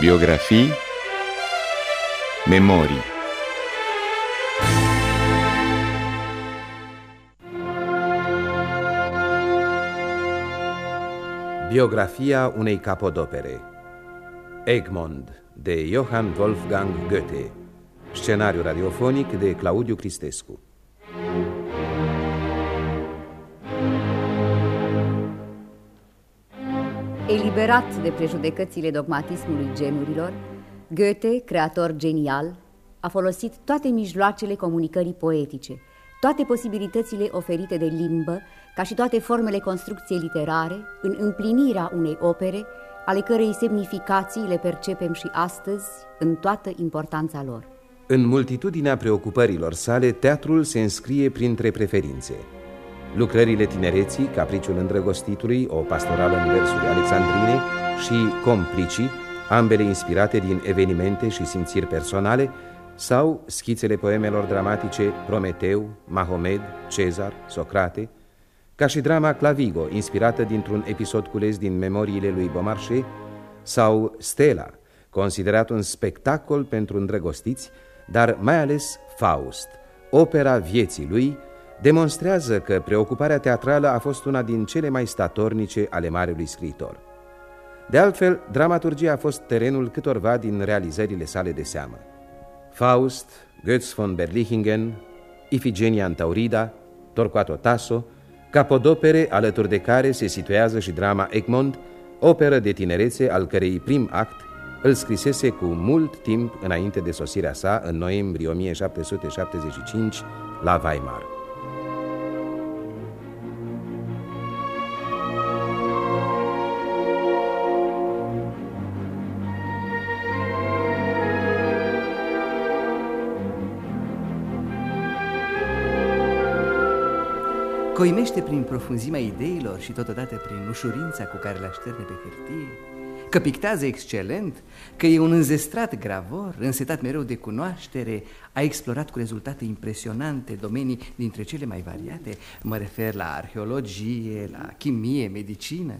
Biografii. Memorii. Biografia unei capodopere. Egmont de Johann Wolfgang Goethe. Scenariu radiofonic de Claudiu Cristescu Eliberat de prejudecățile dogmatismului genurilor, Goethe, creator genial, a folosit toate mijloacele comunicării poetice, toate posibilitățile oferite de limbă, ca și toate formele construcției literare, în împlinirea unei opere, ale cărei semnificații le percepem și astăzi în toată importanța lor. În multitudinea preocupărilor sale, teatrul se înscrie printre preferințe. Lucrările tinereții, Capriciul îndrăgostitului, o pastorală în versuri alexandrine și Complicii, ambele inspirate din evenimente și simțiri personale, sau schițele poemelor dramatice Prometeu, Mahomed, Cezar, Socrate, ca și drama Clavigo, inspirată dintr-un episod cules din memoriile lui Beaumarchais, sau Stella, considerat un spectacol pentru îndrăgostiți, dar mai ales Faust, opera vieții lui, demonstrează că preocuparea teatrală a fost una din cele mai statornice ale marelui scriitor. De altfel, dramaturgia a fost terenul câtorva din realizările sale de seamă. Faust, Götz von Berlichingen, Ifigenia Antaurida, Torquato Tasso, capodopere alături de care se situează și drama Egmont, operă de tinerețe al cărei prim act îl scrisese cu mult timp înainte de sosirea sa în noiembrie 1775 la Weimar. Coimește prin profunzimea ideilor și totodată prin ușurința cu care le așterne pe hârtie Că pictează excelent, că e un înzestrat gravor, însetat mereu de cunoaștere A explorat cu rezultate impresionante domenii dintre cele mai variate. Mă refer la arheologie, la chimie, medicină.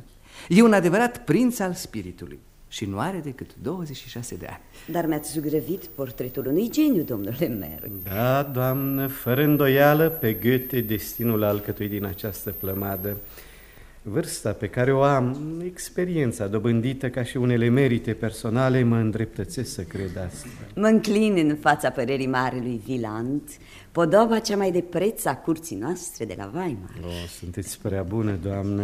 E un adevărat prinț al spiritului și nu are decât 26 de ani. Dar mi-ați zugrăvit portretul unui geniu, domnule Merg. Da, doamnă, fără îndoială, pe Goethe destinul alcătui din această plămadă. Vârsta pe care o am, experiența dobândită ca și unele merite personale, mă îndreptățesc să cred asta. Mă înclin în fața părerii marelui Viland, podoba cea mai de preț a curții noastre de la Weimar. Oh, sunteți prea bună, doamnă.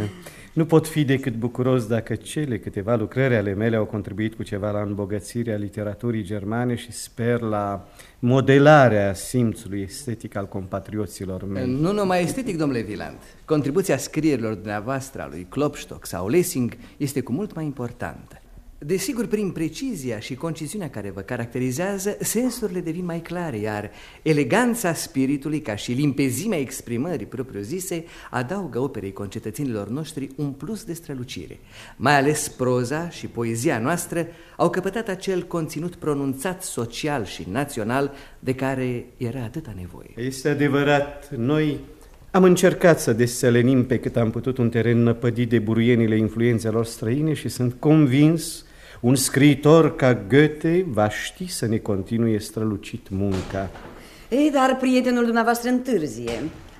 Nu pot fi decât bucuros dacă cele câteva lucrări ale mele au contribuit cu ceva la îmbogățirea literaturii germane și sper la modelarea simțului estetic al compatrioților mei. Nu numai estetic, domnule Viland. Contribuția scrierilor dumneavoastră a lui Klopstock sau Lessing este cu mult mai importantă. Desigur, prin precizia și conciziunea care vă caracterizează, sensurile devin mai clare, iar eleganța spiritului, ca și limpezimea exprimării propriu-zise, adaugă operei concetățenilor noștri un plus de strălucire. Mai ales proza și poezia noastră au căpătat acel conținut pronunțat social și național de care era atâta nevoie. Este adevărat, noi am încercat să deselenim pe cât am putut un teren năpădit de buruienile influențelor străine și sunt convins un scriitor ca Goethe va ști să ne continue strălucit munca. Ei, dar prietenul dumneavoastră întârzie.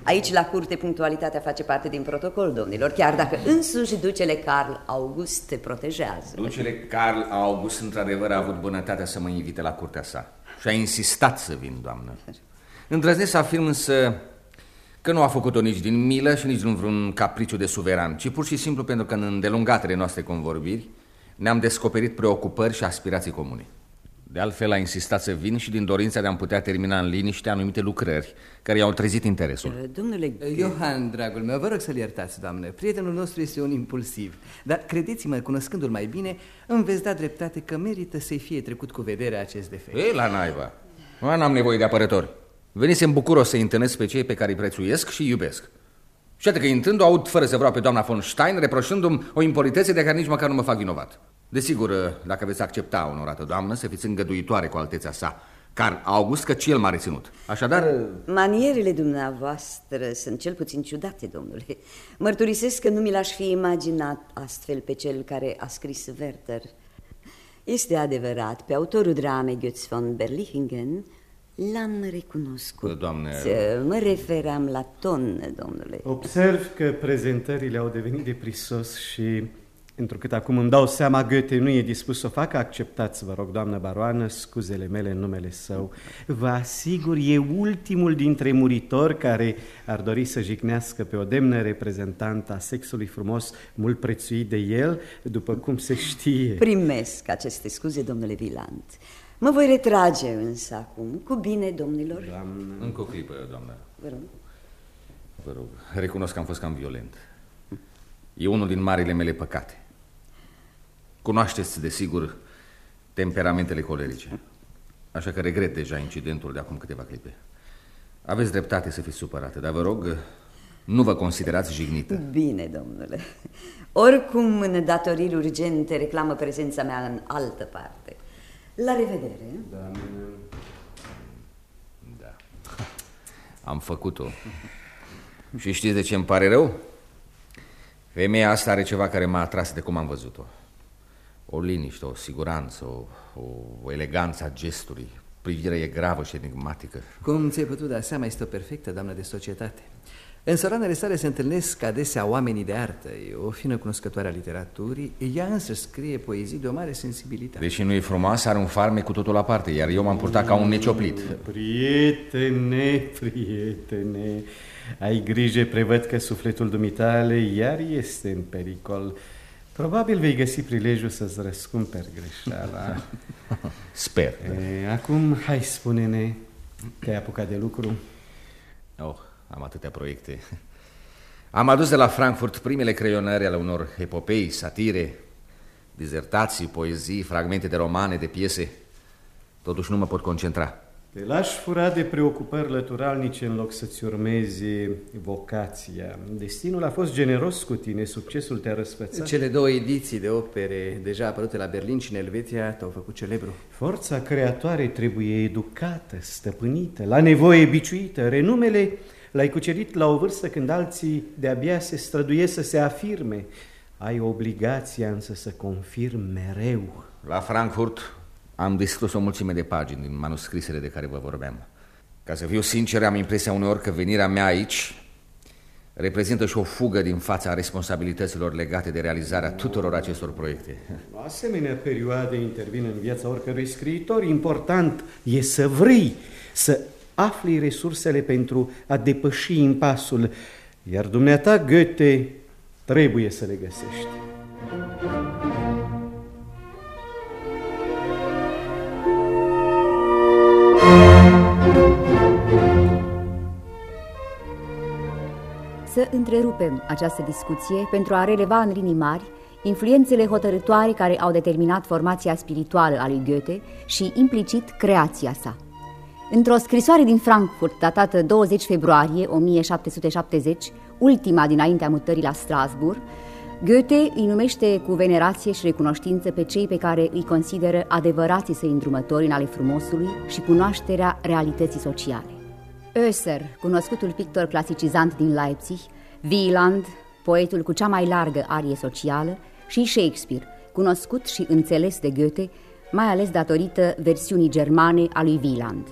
Aici, la curte, punctualitatea face parte din protocol, domnilor, chiar dacă însuși ducele Carl August te protejează. Ducele Carl August, într-adevăr, a avut bunătatea să mă invite la curtea sa și a insistat să vin, doamnă. Îndrăznesc să afirm însă că nu a făcut-o nici din milă și nici din vreun capriciu de suveran, ci pur și simplu pentru că în îndelungatele noastre convorbiri ne-am descoperit preocupări și aspirații comune. De altfel a insistat să vin și din dorința de a putea termina în liniște anumite lucrări care i-au trezit interesul. Uh, Domnule... Johan, dragul meu, vă rog să-l iertați, doamnă. Prietenul nostru este un impulsiv. Dar credeți-mă, cunoscându-l mai bine, îmi veți da dreptate că merită să-i fie trecut cu vederea acest defect. Ei, la naiba. Nu am nevoie de apărători. Venisem bucuros să întâlnesc pe cei pe care îi prețuiesc și iubesc. Și atât că intrând o aud fără să vreau pe doamna von Stein, reproșându-mi o impolitețe de care nici măcar nu mă fac vinovat. Desigur, dacă veți accepta, onorată doamnă, să fiți îngăduitoare cu altețea sa, Carl August, căci el m-a reținut. Așadar... Manierele dumneavoastră sunt cel puțin ciudate, domnule. Mărturisesc că nu mi l-aș fi imaginat astfel pe cel care a scris Werther. Este adevărat, pe autorul dramei Götz von Berlichingen l-am recunoscut. Doamne... Mă referam la ton, domnule. Observ că prezentările au devenit de prisos și Întrucât acum îmi dau seama, Goethe nu e dispus să o facă, acceptați, vă rog, doamnă baroană, scuzele mele în numele său. Vă asigur, e ultimul dintre muritori care ar dori să jignească pe o demnă reprezentantă a sexului frumos, mult prețuit de el, după cum se știe. Primesc aceste scuze, domnule Viland. Mă voi retrage însă acum. Cu bine, domnilor. Doamnă... Încă o clipă, doamnă. Vă rog. Vă rog, recunosc că am fost cam violent. E unul din marile mele păcate. Cunoașteți, desigur, temperamentele colerice. Așa că regret deja incidentul de acum câteva clipe. Aveți dreptate să fiți supărate, dar vă rog, nu vă considerați jignită. Bine, domnule. Oricum, în datoriri urgente reclamă prezența mea în altă parte. La revedere. Da, da. Am făcut-o. Și știți de ce îmi pare rău? Femeia asta are ceva care m-a atras de cum am văzut-o o liniște, o siguranță, o, o, o eleganță a gestului. Privirea e gravă și enigmatică. Cum ți-ai putut da seama, este o perfectă doamnă de societate. În săranele sale se întâlnesc adesea oamenii de artă. E o fină cunoscătoare a literaturii. Ea însă scrie poezii de o mare sensibilitate. Deși nu e frumoasă, are un farme cu totul aparte, iar eu m-am purtat ca un necioplit. Prietene, prietene, ai grijă, prevăd că sufletul dumitale iar este în pericol. Probabil vei găsi prilejul să-ți răscumperi greșeala. Sper. E, acum, hai, spune-ne, te-ai apucat de lucru? Oh, am atâtea proiecte. Am adus de la Frankfurt primele creionări ale unor epopei, satire, dizertații, poezii, fragmente de romane, de piese. Totuși nu mă pot concentra. Te lași fura de preocupări lăturalnice în loc să-ți urmezi vocația. Destinul a fost generos cu tine, succesul te-a răspățat. Cele două ediții de opere deja apărute la Berlin și în Elveția te-au făcut celebru. Forța creatoare trebuie educată, stăpânită, la nevoie biciuită. Renumele l-ai cucerit la o vârstă când alții de-abia se străduie să se afirme. Ai obligația însă să confirmi mereu. La Frankfurt am distrus o mulțime de pagini din manuscrisele de care vă vorbeam. Ca să fiu sincer, am impresia uneori că venirea mea aici reprezintă și o fugă din fața responsabilităților legate de realizarea tuturor acestor proiecte. O asemenea perioade intervin în viața oricărui scriitor. Important e să vrei, să afli resursele pentru a depăși impasul, iar dumneata, Goethe, trebuie să le găsești. Să întrerupem această discuție pentru a releva în linii mari influențele hotărătoare care au determinat formația spirituală a lui Goethe și implicit creația sa. Într-o scrisoare din Frankfurt, datată 20 februarie 1770, ultima dinaintea mutării la Strasbourg, Goethe îi numește cu venerație și recunoștință pe cei pe care îi consideră adevărații săi îndrumători în ale frumosului și cunoașterea realității sociale. Oeser, cunoscutul pictor clasicizant din Leipzig, Wieland, poetul cu cea mai largă arie socială, și Shakespeare, cunoscut și înțeles de Goethe, mai ales datorită versiunii germane a lui Wieland.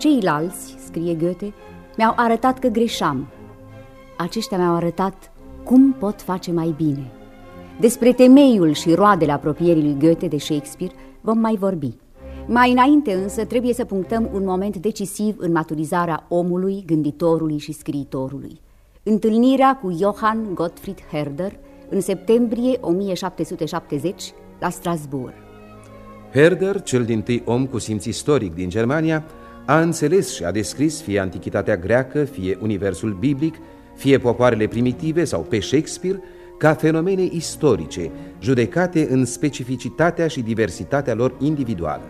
Ceilalți, scrie Goethe, mi-au arătat că greșeam. Aceștia mi-au arătat cum pot face mai bine. Despre temeiul și roadele apropierii lui Goethe de Shakespeare vom mai vorbi. Mai înainte însă trebuie să punctăm un moment decisiv în maturizarea omului, gânditorului și scriitorului. Întâlnirea cu Johann Gottfried Herder în septembrie 1770 la Strasbourg. Herder, cel din tâi om cu simț istoric din Germania, a înțeles și a descris fie antichitatea greacă, fie universul biblic, fie popoarele primitive sau pe Shakespeare, ca fenomene istorice, judecate în specificitatea și diversitatea lor individuală.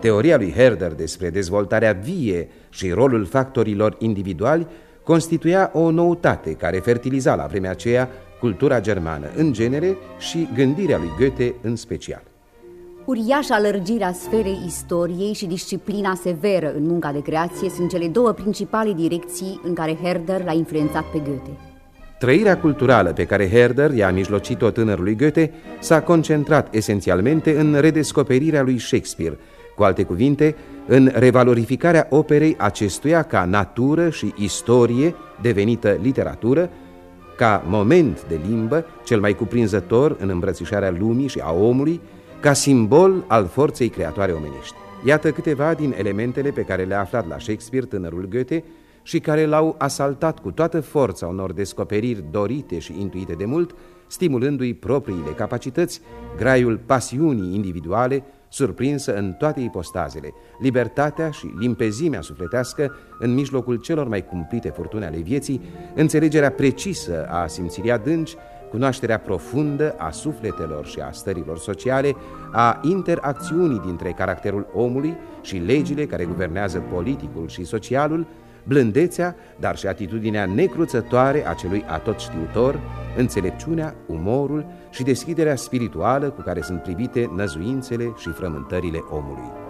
Teoria lui Herder despre dezvoltarea vie și rolul factorilor individuali constituia o noutate care fertiliza la vremea aceea cultura germană în genere și gândirea lui Goethe în special. Uriașa lărgirea sferei istoriei și disciplina severă în munca de creație sunt cele două principale direcții în care Herder l-a influențat pe Goethe. Trăirea culturală pe care Herder i-a mijlocit-o tânărului Goethe s-a concentrat esențialmente în redescoperirea lui Shakespeare, cu alte cuvinte, în revalorificarea operei acestuia ca natură și istorie devenită literatură, ca moment de limbă cel mai cuprinzător în îmbrățișarea lumii și a omului, ca simbol al forței creatoare omenești. Iată câteva din elementele pe care le-a aflat la Shakespeare tânărul Goethe și care l-au asaltat cu toată forța unor descoperiri dorite și intuite de mult, stimulându-i propriile capacități, graiul pasiunii individuale, surprinsă în toate ipostazele, libertatea și limpezimea sufletească în mijlocul celor mai cumplite furtune ale vieții, înțelegerea precisă a simțirii adânci, cunoașterea profundă a sufletelor și a stărilor sociale, a interacțiunii dintre caracterul omului și legile care guvernează politicul și socialul, blândețea, dar și atitudinea necruțătoare a celui atot știutor, înțelepciunea, umorul și deschiderea spirituală cu care sunt privite năzuințele și frământările omului.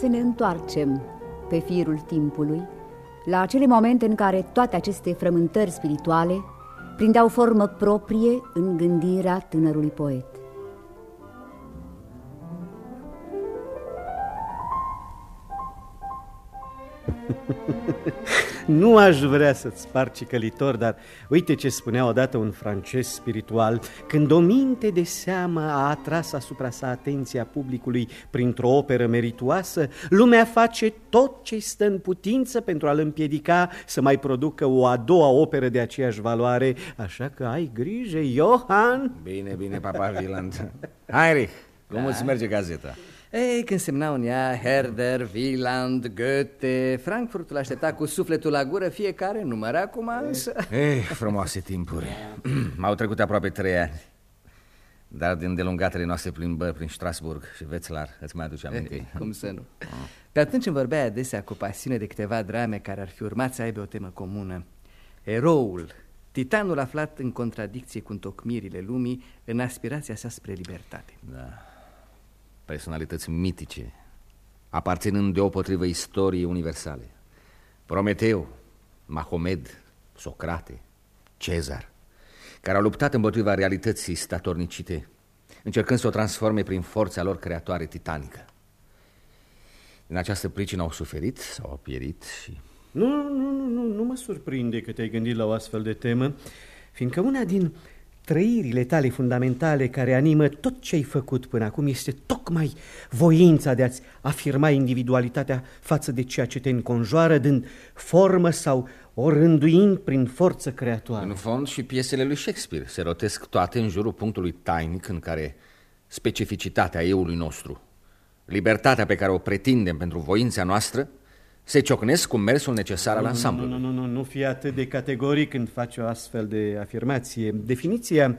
Să ne întoarcem pe firul timpului, la acele momente în care toate aceste frământări spirituale prindeau formă proprie în gândirea tânărului poet. nu aș vrea să-ți spar cicălitor, dar uite ce spunea odată un francez spiritual. Când o minte de seamă a atras asupra sa atenția publicului printr-o operă merituoasă, lumea face tot ce stă în putință pentru a-l împiedica să mai producă o a doua operă de aceeași valoare. Așa că ai grijă, Johan! Bine, bine, papa Wieland. Heinrich, cum da. îți merge gazeta? Ei, când semnau în ea Herder, Wieland, Goethe, Frankfurtul aștepta cu sufletul la gură fiecare, număra acum însă... Ei, frumoase timpuri. M-au trecut aproape trei ani. Dar din delungatele noastre plimbări prin Strasburg și Wetzlar, îți mai aduce aminte? Ei, cum să nu. Pe atunci îmi vorbea adesea cu pasiune de câteva drame care ar fi urmat să aibă o temă comună. Eroul, titanul aflat în contradicție cu întocmirile lumii în aspirația sa spre libertate. Da personalități mitice, aparținând deopotrivă istoriei universale. Prometeu, Mahomed, Socrate, Cezar, care au luptat împotriva realității statornicite, încercând să o transforme prin forța lor creatoare titanică. Din această pricină au suferit sau au pierit și... Nu, nu, nu, nu, nu mă surprinde că te-ai gândit la o astfel de temă, fiindcă una din trăirile tale fundamentale care animă tot ce ai făcut până acum este tocmai voința de a-ți afirma individualitatea față de ceea ce te înconjoară, dând formă sau o rânduind prin forță creatoare. În fond și piesele lui Shakespeare se rotesc toate în jurul punctului tainic în care specificitatea eului nostru, libertatea pe care o pretindem pentru voința noastră, se ciocnesc cu mersul necesar al ansamblului. Nu, nu, nu, nu, nu fi atât de categoric când faci o astfel de afirmație. Definiția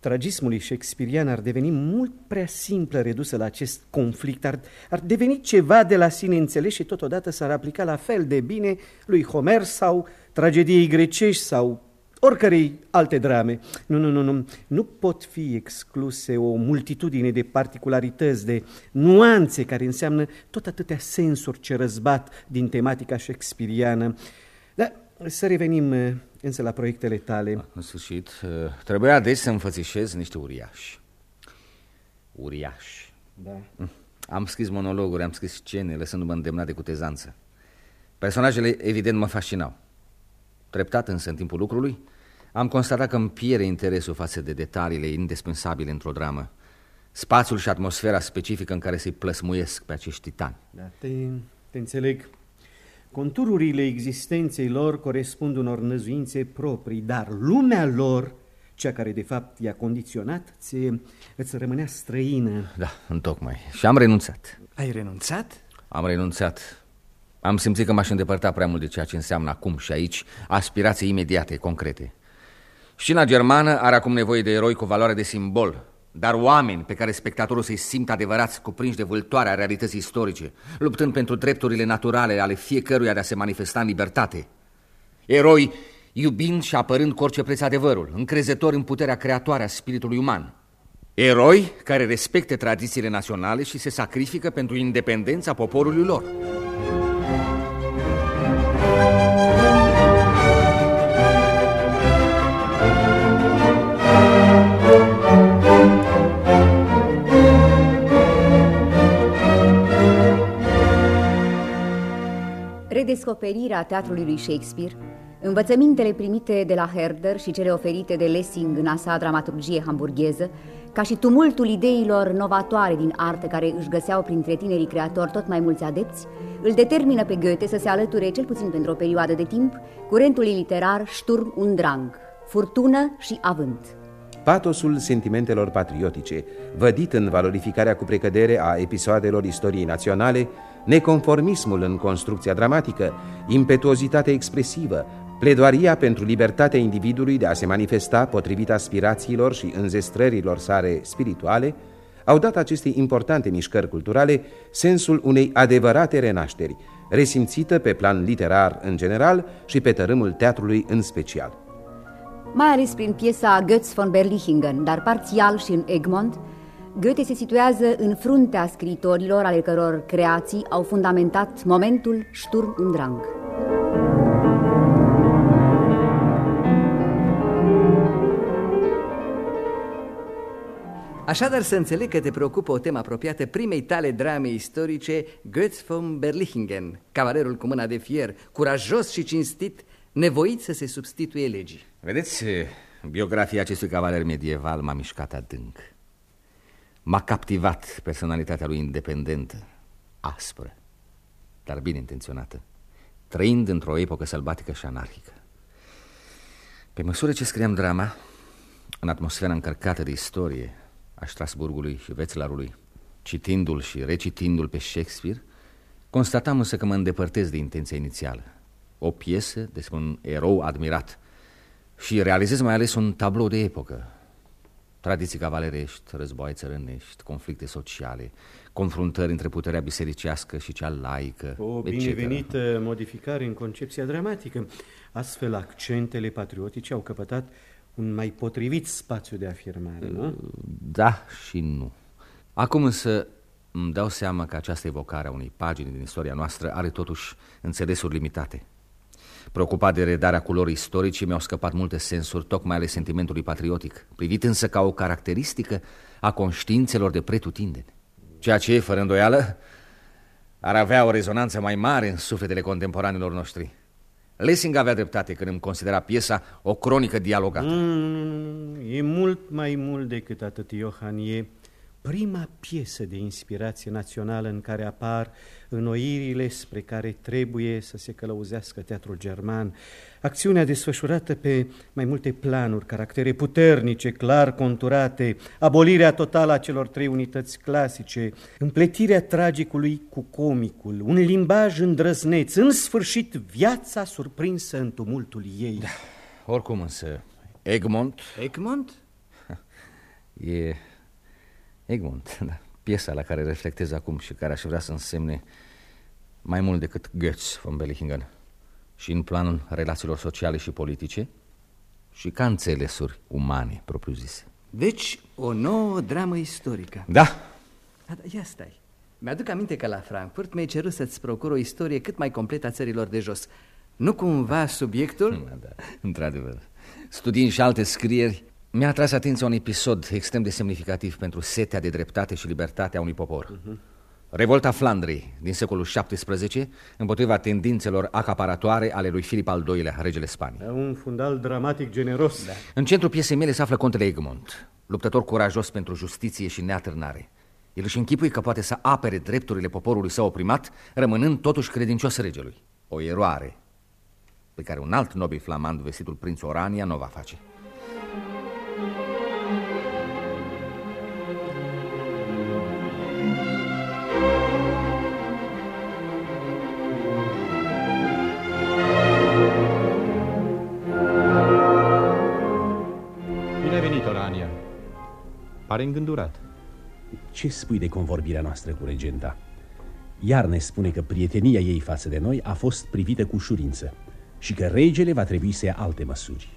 tragismului shakespearian ar deveni mult prea simplă redusă la acest conflict, ar, ar deveni ceva de la sine înțeles și totodată s-ar aplica la fel de bine lui Homer sau tragediei grecești sau oricărei alte drame. Nu, nu, nu, nu. Nu pot fi excluse o multitudine de particularități, de nuanțe care înseamnă tot atâtea sensuri ce răzbat din tematica shakespeariană. Dar să revenim uh, însă la proiectele tale. În sfârșit, uh, trebuia deci să înfățișez niște uriași. Uriași. Da. Mm. Am scris monologuri, am scris scene, lăsându-mă îndemnat de cutezanță. Personajele, evident, mă fascinau. Treptat însă, în timpul lucrului, am constatat că îmi pierde interesul față de detaliile indispensabile într-o dramă. Spațiul și atmosfera specifică în care se plăsmuiesc pe acești titani. Da, te, te înțeleg. Contururile existenței lor corespund unor năzuințe proprii, dar lumea lor, cea care de fapt i-a condiționat, ți, îți rămânea străină. Da, întocmai. Și am renunțat. Ai renunțat? Am renunțat. Am simțit că m-aș îndepărta prea mult de ceea ce înseamnă acum și aici aspirații imediate, concrete. Scena germană are acum nevoie de eroi cu valoare de simbol, dar oameni pe care spectatorul să-i simtă adevărați cuprinși de vâltoarea realității istorice, luptând pentru drepturile naturale ale fiecăruia de a se manifesta în libertate. Eroi iubind și apărând cu orice preț adevărul, încrezători în puterea creatoare a spiritului uman. Eroi care respecte tradițiile naționale și se sacrifică pentru independența poporului lor. Redescoperirea teatrului lui Shakespeare Învățămintele primite de la Herder și cele oferite de Lessing în a sa dramaturgie hamburgheză, ca și tumultul ideilor novatoare din artă care își găseau printre tinerii creatori tot mai mulți adepți, îl determină pe Goethe să se alăture, cel puțin pentru o perioadă de timp, curentului literar Sturm und Drang, furtună și avânt. Patosul sentimentelor patriotice, vădit în valorificarea cu precădere a episoadelor istoriei naționale, neconformismul în construcția dramatică, impetuozitatea expresivă, Pledoaria pentru libertatea individului de a se manifesta potrivit aspirațiilor și înzestrărilor sale spirituale au dat acestei importante mișcări culturale sensul unei adevărate renașteri, resimțită pe plan literar în general și pe tărâmul teatrului în special. Mai ales prin piesa Götz von Berlichingen, dar parțial și în Egmont, Goethe se situează în fruntea scriitorilor ale căror creații au fundamentat momentul Sturm und Drang. Așadar să înțeleg că te preocupă o temă apropiată primei tale drame istorice, Götz von Berlichingen, cavalerul cu mâna de fier, curajos și cinstit, nevoit să se substituie legii. Vedeți, biografia acestui cavaler medieval m-a mișcat adânc. M-a captivat personalitatea lui independentă, aspră, dar bine intenționată, trăind într-o epocă sălbatică și anarhică. Pe măsură ce scriam drama, în atmosfera încărcată de istorie, a Strasburgului și Wetzlarului, citindu-l și recitindu-l pe Shakespeare, constatam însă că mă îndepărtez de intenția inițială. O piesă despre un erou admirat și realizez mai ales un tablou de epocă. Tradiții cavalerești, războaie țărânești, conflicte sociale, confruntări între puterea bisericească și cea laică, O binevenită modificare în concepția dramatică. Astfel, accentele patriotice au căpătat un mai potrivit spațiu de afirmare, nu? Da și nu. Acum însă îmi dau seama că această evocare a unei pagini din istoria noastră are totuși înțelesuri limitate. Preocupat de redarea culorii istorice, mi-au scăpat multe sensuri, tocmai ale sentimentului patriotic, privit însă ca o caracteristică a conștiințelor de pretutindeni. Ceea ce, fără îndoială, ar avea o rezonanță mai mare în sufletele contemporanilor noștri. Lessing avea dreptate când îmi considera piesa o cronică dialogată. Mm, e mult mai mult decât atât, Johan. E prima piesă de inspirație națională în care apar înnoirile spre care trebuie să se călăuzească teatrul german. Acțiunea desfășurată pe mai multe planuri, caractere puternice, clar conturate, abolirea totală a celor trei unități clasice, împletirea tragicului cu comicul, un limbaj îndrăzneț, în sfârșit viața surprinsă în tumultul ei. Da, oricum însă, Egmont... Egmont? E Egmont, da. Piesa la care reflectez acum și care aș vrea să însemne mai mult decât Goetz von Bellingen și în planul relațiilor sociale și politice și ca înțelesuri umane propriu-zise. Deci, o nouă dramă istorică. Da. da, da ia stai. Mi-aduc aminte că la Frankfurt mi-ai cerut să-ți procur o istorie cât mai completă a țărilor de jos. Nu cumva subiectul? Da, da, într-adevăr. Studiind și alte scrieri, mi-a atras atenția un episod extrem de semnificativ pentru setea de dreptate și libertate a unui popor. Uh mhm. -huh. Revolta Flandrei din secolul XVII împotriva tendințelor acaparatoare ale lui Filip al II-lea, regele Spaniei. Un fundal dramatic generos. Da. În centrul piesei mele se află contele Egmont, luptător curajos pentru justiție și neatârnare. El își închipui că poate să apere drepturile poporului său oprimat, rămânând totuși credincios regelui. O eroare pe care un alt nobil flamand, vestitul prinț Orania, nu o va face. Pare îngândurat. Ce spui de convorbirea noastră cu regenta? Iar ne spune că prietenia ei față de noi a fost privită cu ușurință și că regele va trebui să ia alte măsuri.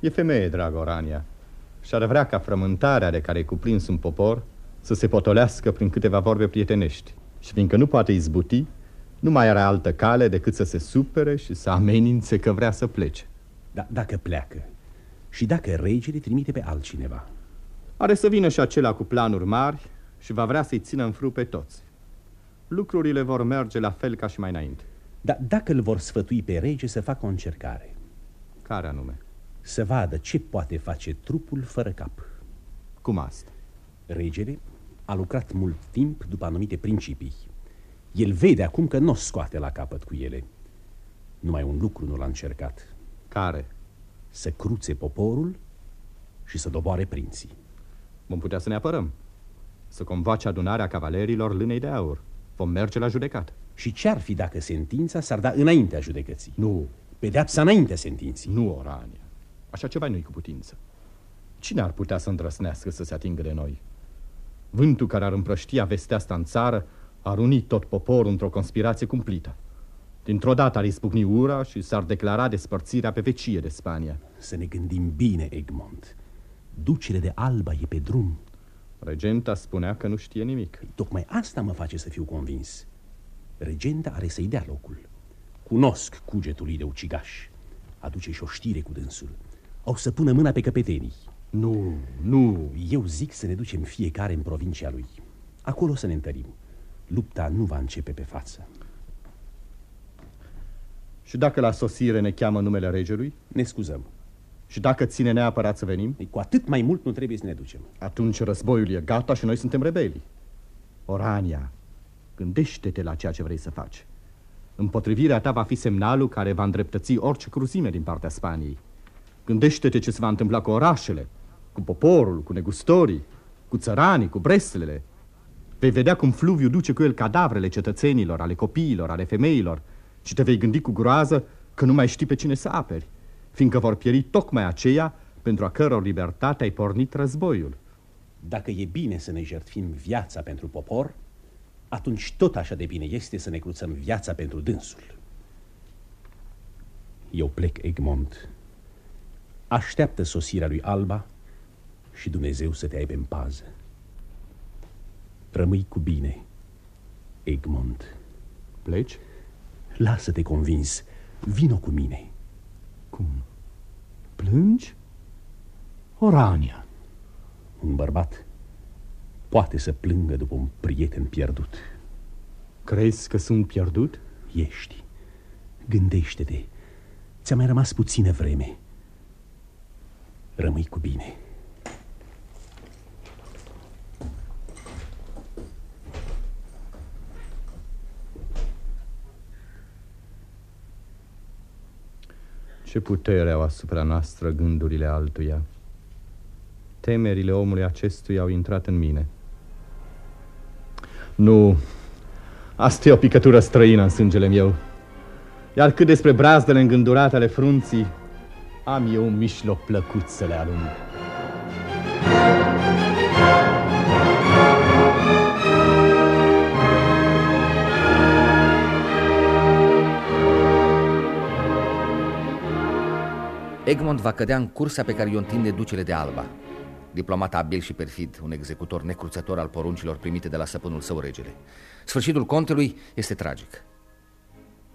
E femeie, dragă Orania. și ar vrea ca frământarea de care e cuprins un popor să se potolească prin câteva vorbe prietenești. Și fiindcă nu poate izbuti, nu mai are altă cale decât să se supere și să amenințe că vrea să plece. Da, dacă pleacă și dacă regele trimite pe altcineva. Are să vină și acela cu planuri mari și va vrea să-i țină în fru pe toți. Lucrurile vor merge la fel ca și mai înainte. Dar dacă îl vor sfătui pe rege să facă o încercare? Care anume? Să vadă ce poate face trupul fără cap. Cum asta? Regele a lucrat mult timp după anumite principii. El vede acum că nu o scoate la capăt cu ele. Numai un lucru nu l-a încercat. Care? Să cruțe poporul și să doboare prinții. Vom putea să ne apărăm. Să convoace adunarea cavalerilor lânei de aur. Vom merge la judecat. Și ce-ar fi dacă sentința s-ar da înaintea judecății? Nu. Pedeapsa înaintea sentinții? Nu, Orania. Așa ceva nu-i cu putință. Cine ar putea să îndrăsnească să se atingă de noi? Vântul care ar împrăștia vestea asta în țară ar uni tot poporul într-o conspirație cumplită. Dintr-o dată ar izbucni ura și s-ar declara despărțirea pe vecie de Spania. Să ne gândim bine, Egmont. Ducele de Alba e pe drum. Regenta spunea că nu știe nimic. Tocmai asta mă face să fiu convins. Regenta are să-i dea locul. Cunosc cugetul lui de ucigaș. Aduce și o știre cu dânsul. Au să pună mâna pe căpetenii. Nu, nu. Eu zic să ne ducem fiecare în provincia lui. Acolo să ne întărim. Lupta nu va începe pe față. Și dacă la sosire ne cheamă numele regelui? Ne scuzăm. Și dacă ține neapărat să venim? Cu atât mai mult nu trebuie să ne ducem. Atunci războiul e gata și noi suntem rebeli. Orania, gândește-te la ceea ce vrei să faci. Împotrivirea ta va fi semnalul care va îndreptăți orice cruzime din partea Spaniei. Gândește-te ce se va întâmpla cu orașele, cu poporul, cu negustorii, cu țăranii, cu breslele. Vei vedea cum Fluviu duce cu el cadavrele cetățenilor, ale copiilor, ale femeilor și te vei gândi cu groază că nu mai știi pe cine să aperi, fiindcă vor pieri tocmai aceia pentru a căror libertate ai pornit războiul. Dacă e bine să ne jertfim viața pentru popor, atunci tot așa de bine este să ne cruțăm viața pentru dânsul. Eu plec, Egmont. Așteaptă sosirea lui Alba și Dumnezeu să te aibă în pază. Rămâi cu bine, Egmont. Pleci? Lasă-te convins. Vino cu mine. Cum? Plângi? Orania. Un bărbat poate să plângă după un prieten pierdut. Crezi că sunt pierdut? Ești. Gândește-te. Ți-a mai rămas puțină vreme. Rămâi cu bine. Ce putere au asupra noastră gândurile altuia. Temerile omului acestuia au intrat în mine. Nu, asta e o picătură străină în sângele meu. Iar cât despre brazdele îngândurate ale frunții, am eu un mișloc plăcut să le alung. Egmont va cădea în cursa pe care i-o întinde ducele de Alba. Diplomat abil și perfid, un executor necruțător al poruncilor primite de la săpânul său regele. Sfârșitul contelui este tragic.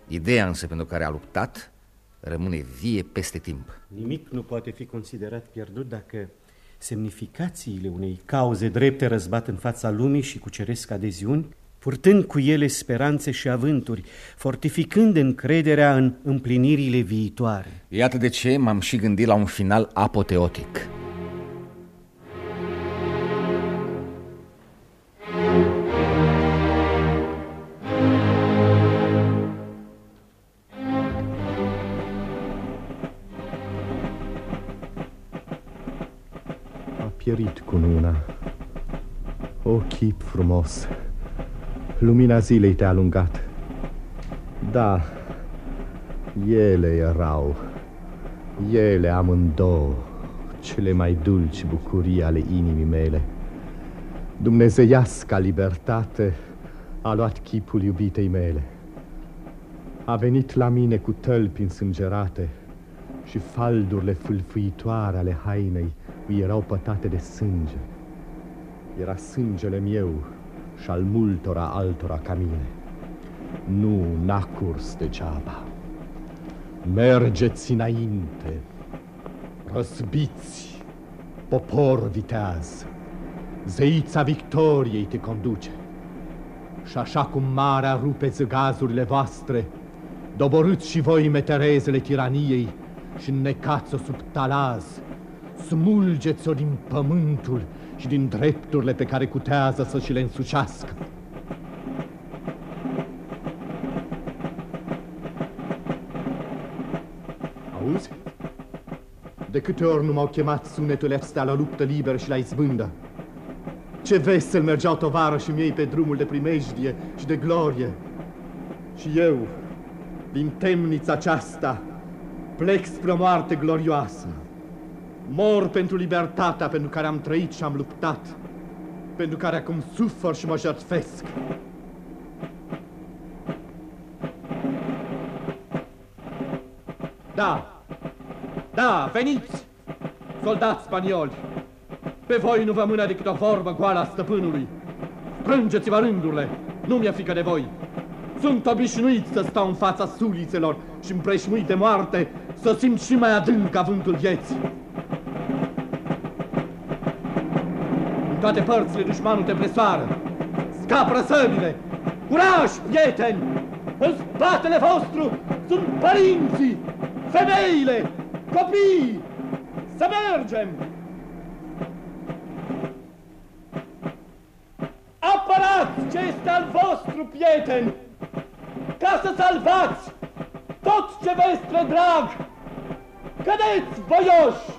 Ideea însă pentru care a luptat rămâne vie peste timp. Nimic nu poate fi considerat pierdut dacă semnificațiile unei cauze drepte răzbat în fața lumii și cuceresc adeziuni, purtând cu ele speranțe și avânturi, fortificând încrederea în împlinirile viitoare. Iată de ce m-am și gândit la un final apoteotic. A pierit cununa. O chip frumos. Lumina zilei te-a alungat. Da, ele erau, ele amândouă, cele mai dulci bucurii ale inimii mele. Dumnezeiasca libertate a luat chipul iubitei mele. A venit la mine cu tălpi însângerate și faldurile fâlfâitoare ale hainei îi erau pătate de sânge. Era sângele meu și al multora altora ca mine. Nu, n-a curs degeaba. Mergeți înainte, răzbiți, popor viteaz, zeița victoriei te conduce. Și așa cum marea rupe zăgazurile voastre, doborâți și voi meterezele tiraniei și înnecați-o sub talaz, smulgeți-o din pământul și din drepturile pe care cutează să și le însucească. Auzi? De câte ori nu m-au chemat sunetele astea la luptă liberă și la izbândă? Ce vesel mergeau tovarășii mei pe drumul de primejdie și de glorie. Și eu, din temnița aceasta, plec spre moarte glorioasă. Mor pentru libertatea pentru care am trăit și am luptat, pentru care acum sufăr și mă jertfesc. Da, da, veniți, soldați spanioli! Pe voi nu vă mână decât o vorbă goală a stăpânului. Strângeți-vă rândurile, nu mi-e frică de voi. Sunt obișnuit să stau în fața sulițelor și împreșmuit de moarte, să simt și mai adânc avântul vieții. În toate părțile dușmanul te presoară. Scapă săbile! Curaj, prieteni! În spatele vostru sunt părinții, femeile, copiii! Să mergem! Apărați ce este al vostru, prieteni! Ca să salvați tot ce vă este drag! Cădeți, voioși!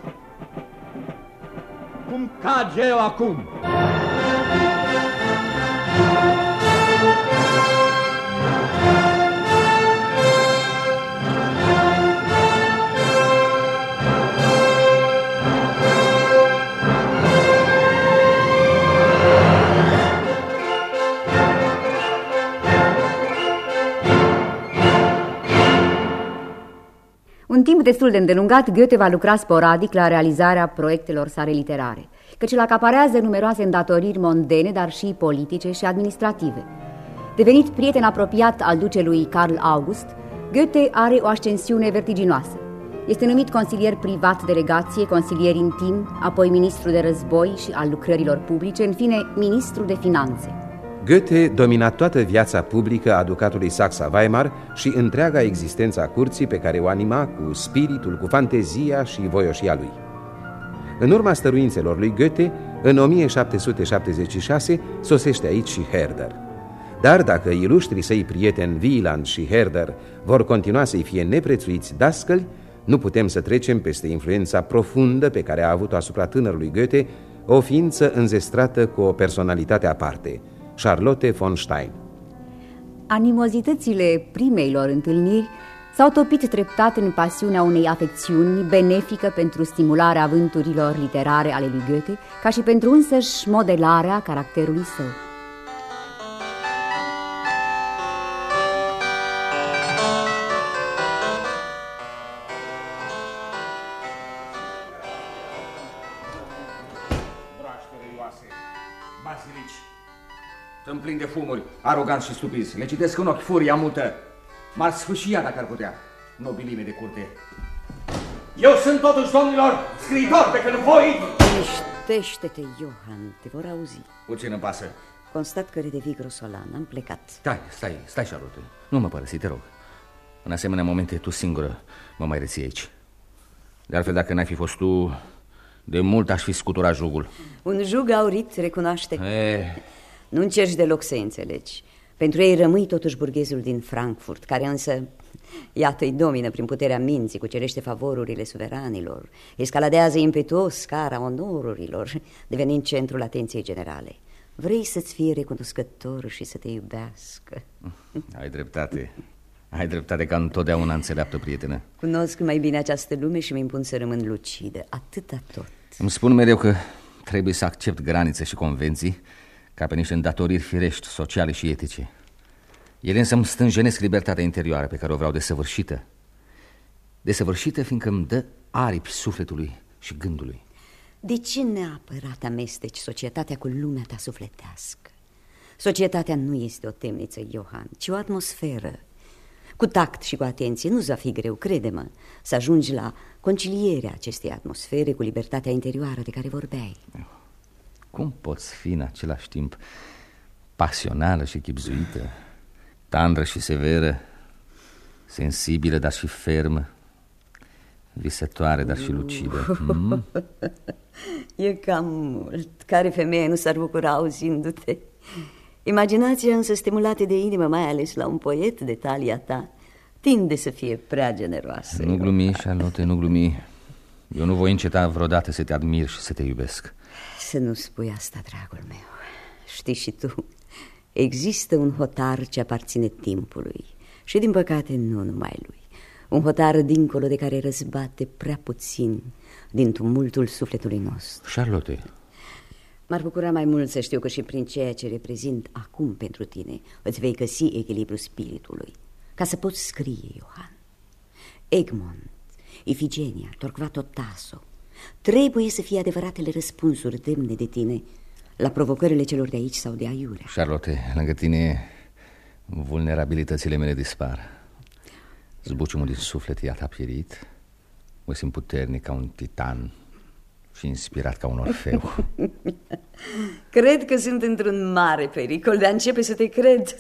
Cum cad eu acum! Un timp destul de îndelungat, Goethe va lucra sporadic la realizarea proiectelor sale literare, căci îl acaparează numeroase îndatoriri mondene, dar și politice și administrative. Devenit prieten apropiat al ducelui Carl August, Goethe are o ascensiune vertiginoasă. Este numit consilier privat de legație, consilier intim, apoi ministru de război și al lucrărilor publice, în fine, ministru de finanțe. Goethe domina toată viața publică a ducatului Saxa-Weimar și întreaga existența curții pe care o anima cu spiritul, cu fantezia și voioșia lui. În urma stăruințelor lui Goethe, în 1776 sosește aici și Herder. Dar dacă iluștrii săi prieteni Wieland și Herder vor continua să-i fie neprețuiți dascăli, nu putem să trecem peste influența profundă pe care a avut-o asupra tânărului Goethe o ființă înzestrată cu o personalitate aparte – Charlotte von Stein. Animozitățile primeilor întâlniri s-au topit treptat în pasiunea unei afecțiuni benefică pentru stimularea avânturilor literare ale lui Goethe, ca și pentru însăși modelarea caracterului său. Plin de fumuri, aroganți și stupizi. Le citesc în ochi furia mută. M-ar sfâșia dacă ar putea. Nobilime de curte. Eu sunt totuși, domnilor, scriitor pe când voi... Liniștește-te, Johan, te vor auzi. Puțin îmi pasă. Constat că redevii grosolan, am plecat. Stai, stai, stai, Charlotte. Nu mă părăsi, te rog. În asemenea momente, tu singură mă mai reții aici. De altfel, dacă n-ai fi fost tu, de mult aș fi scuturat jugul. Un jug aurit, recunoaște. E, Nu încerci deloc să înțelegi. Pentru ei rămâi totuși burghezul din Frankfurt, care însă, iată, îi domină prin puterea minții, cucerește favorurile suveranilor, escaladează impetuos scara onorurilor, devenind centrul atenției generale. Vrei să-ți fie recunoscător și să te iubească. ai dreptate. Ai dreptate ca întotdeauna înțeleaptă prietenă. Cunosc mai bine această lume și mi impun să rămân lucidă, atâta tot. Îmi spun mereu că trebuie să accept granițe și convenții ca pe niște îndatoriri firești, sociale și etice. Ele însă îmi stânjenesc libertatea interioară pe care o vreau desăvârșită. desăvârșită fiindcă îmi dă aripi sufletului și gândului. De ce neapărat amesteci societatea cu lumea ta sufletească? Societatea nu este o temniță, Johan, ci o atmosferă. Cu tact și cu atenție nu-ți va fi greu, crede-mă, să ajungi la concilierea acestei atmosfere cu libertatea interioară de care vorbeai. Cum poți fi în același timp pasională și chipzuită, tandră și severă, sensibilă, dar și fermă, visătoare, dar și lucidă? Mm? E cam mult. Care femeie nu s-ar bucura auzindu-te? Imaginația însă stimulată de inimă, mai ales la un poet de talia ta, tinde să fie prea generoasă. Nu glumi, Charlotte, nu glumi. Eu nu voi înceta vreodată să te admir și să te iubesc. Să nu spui asta, dragul meu. Știi și tu, există un hotar ce aparține timpului și, din păcate, nu numai lui. Un hotar dincolo de care răzbate prea puțin din tumultul sufletului nostru. Charlotte, M-ar bucura mai mult să știu că și prin ceea ce reprezint acum pentru tine îți vei găsi echilibru spiritului, ca să poți scrie, Iohan. Egmont, Ifigenia, Torquato Tasso, trebuie să fie adevăratele răspunsuri demne de tine la provocările celor de aici sau de aiurea. Charlotte, lângă tine vulnerabilitățile mele dispar. Zbuciumul din suflet i-a pierit. Mă simt puternic ca un titan și inspirat ca un orfeu. Cred că sunt într-un mare pericol de a începe să te cred.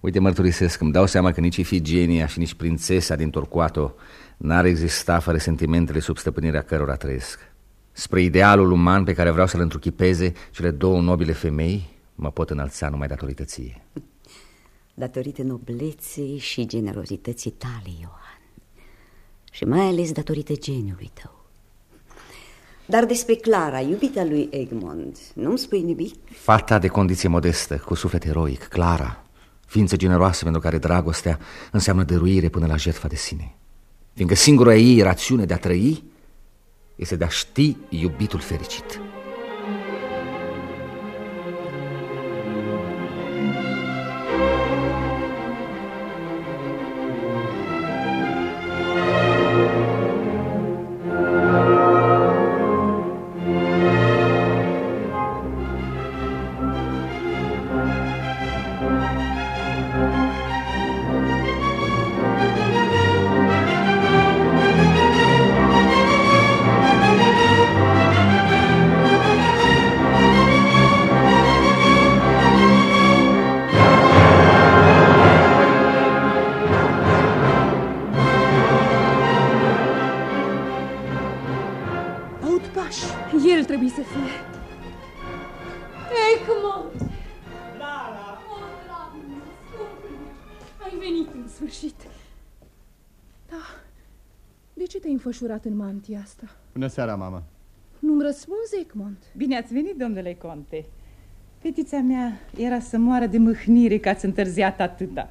Uite, mărturisesc, îmi dau seama că nici Ifigenia și nici prințesa din Torquato n-ar exista fără sentimentele sub stăpânirea cărora trăiesc. Spre idealul uman pe care vreau să-l întruchipeze, cele două nobile femei mă pot înălța numai datorită ție. Datorită nobleței și generozității tale, Ioan. Și mai ales datorită geniului tău. Dar despre Clara, iubita lui Egmont, nu-mi spui nimic? Fata de condiție modestă, cu suflet eroic, Clara, ființă generoasă pentru care dragostea înseamnă dăruire până la jertfa de sine. Fiindcă singura ei rațiune de a trăi este de a ști iubitul fericit. Te-ai înfășurat în mantia asta? Bună seara, mama. Nu-mi răspunzi, Egmont? Bine ați venit, domnule conte. Fetița mea era să moară de mâhnire că ați întârziat atâta.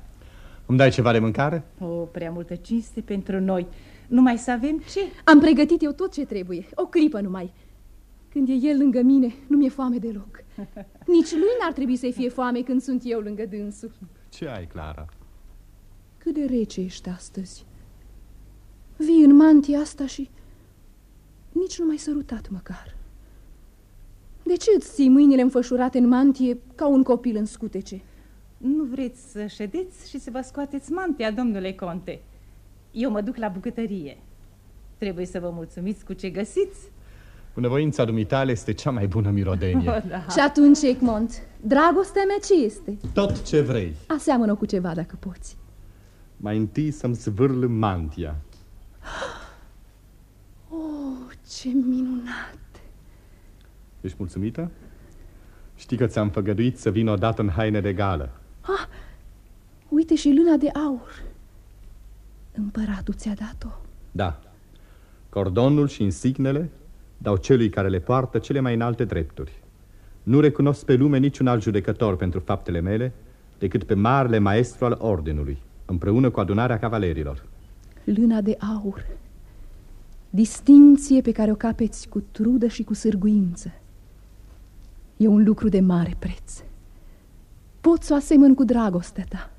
Îmi dai ceva de mâncare? O, prea multă cinste pentru noi. Numai să avem ce? Am pregătit eu tot ce trebuie, o clipă numai. Când e el lângă mine, nu mi-e foame deloc. Nici lui n-ar trebui să-i fie foame când sunt eu lângă dânsul. Ce ai, Clara? Cât de rece ești astăzi. Vii în mantia asta și nici nu m-ai sărutat măcar. De ce îți ții mâinile înfășurate în mantie ca un copil în scutece? Nu vreți să ședeți și să vă scoateți mantea, domnule conte? Eu mă duc la bucătărie. Trebuie să vă mulțumiți cu ce găsiți. Bunăvoința dumitale este cea mai bună mirodenie. Oh, da. Și atunci, Egmont, dragostea mea ce este? Tot ce vrei. Aseamănă cu ceva dacă poți. Mai întâi să-mi zvârl mantia. Oh, ce minunat! Ești mulțumită? Știi că ți-am făgăduit să vin odată în haine de gală. Ah, uite și luna de aur. Împăratul ți-a dat-o. Da. Cordonul și insignele dau celui care le poartă cele mai înalte drepturi. Nu recunosc pe lume niciun alt judecător pentru faptele mele decât pe marele maestru al ordinului, împreună cu adunarea cavalerilor. Lâna de aur. Distinție pe care o capeți cu trudă și cu sârguință. E un lucru de mare preț. Pot să o asemăn cu dragostea ta.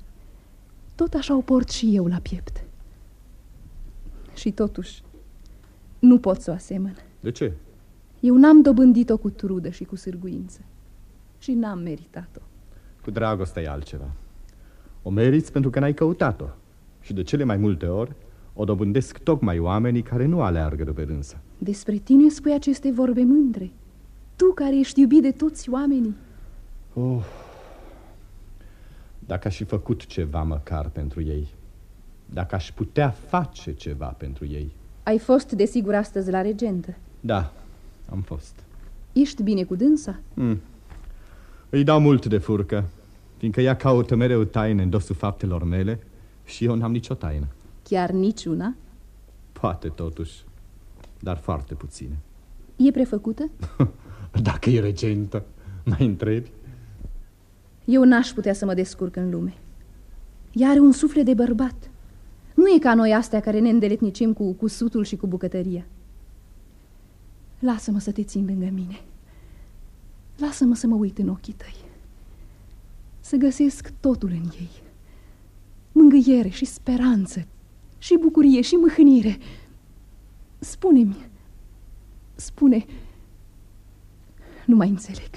Tot așa o port și eu la piept. Și totuși, nu pot să o asemăn. De ce? Eu n-am dobândit-o cu trudă și cu sârguință. Și n-am meritat-o. Cu dragoste e altceva. O meriți pentru că n-ai căutat-o. Și de cele mai multe ori o dobândesc tocmai oamenii care nu aleargă după dânsă. Despre tine spui aceste vorbe mândre. Tu care ești iubit de toți oamenii. Oh, dacă aș fi făcut ceva măcar pentru ei. Dacă aș putea face ceva pentru ei. Ai fost, desigur, astăzi la regentă. Da, am fost. Ești bine cu dânsa? Mm. Îi dau mult de furcă, fiindcă ea caută mereu taine în dosul faptelor mele și eu n-am nicio taină. Chiar niciuna? Poate totuși, dar foarte puține. E prefăcută? Dacă e regentă, mai întrebi? Eu n-aș putea să mă descurc în lume. Ea are un suflet de bărbat. Nu e ca noi astea care ne îndeletnicim cu cusutul și cu bucătăria. Lasă-mă să te țin lângă mine. Lasă-mă să mă uit în ochii tăi. Să găsesc totul în ei. Mângâiere și speranță, și bucurie și mâhnire. Spune-mi, spune, nu mai înțeleg.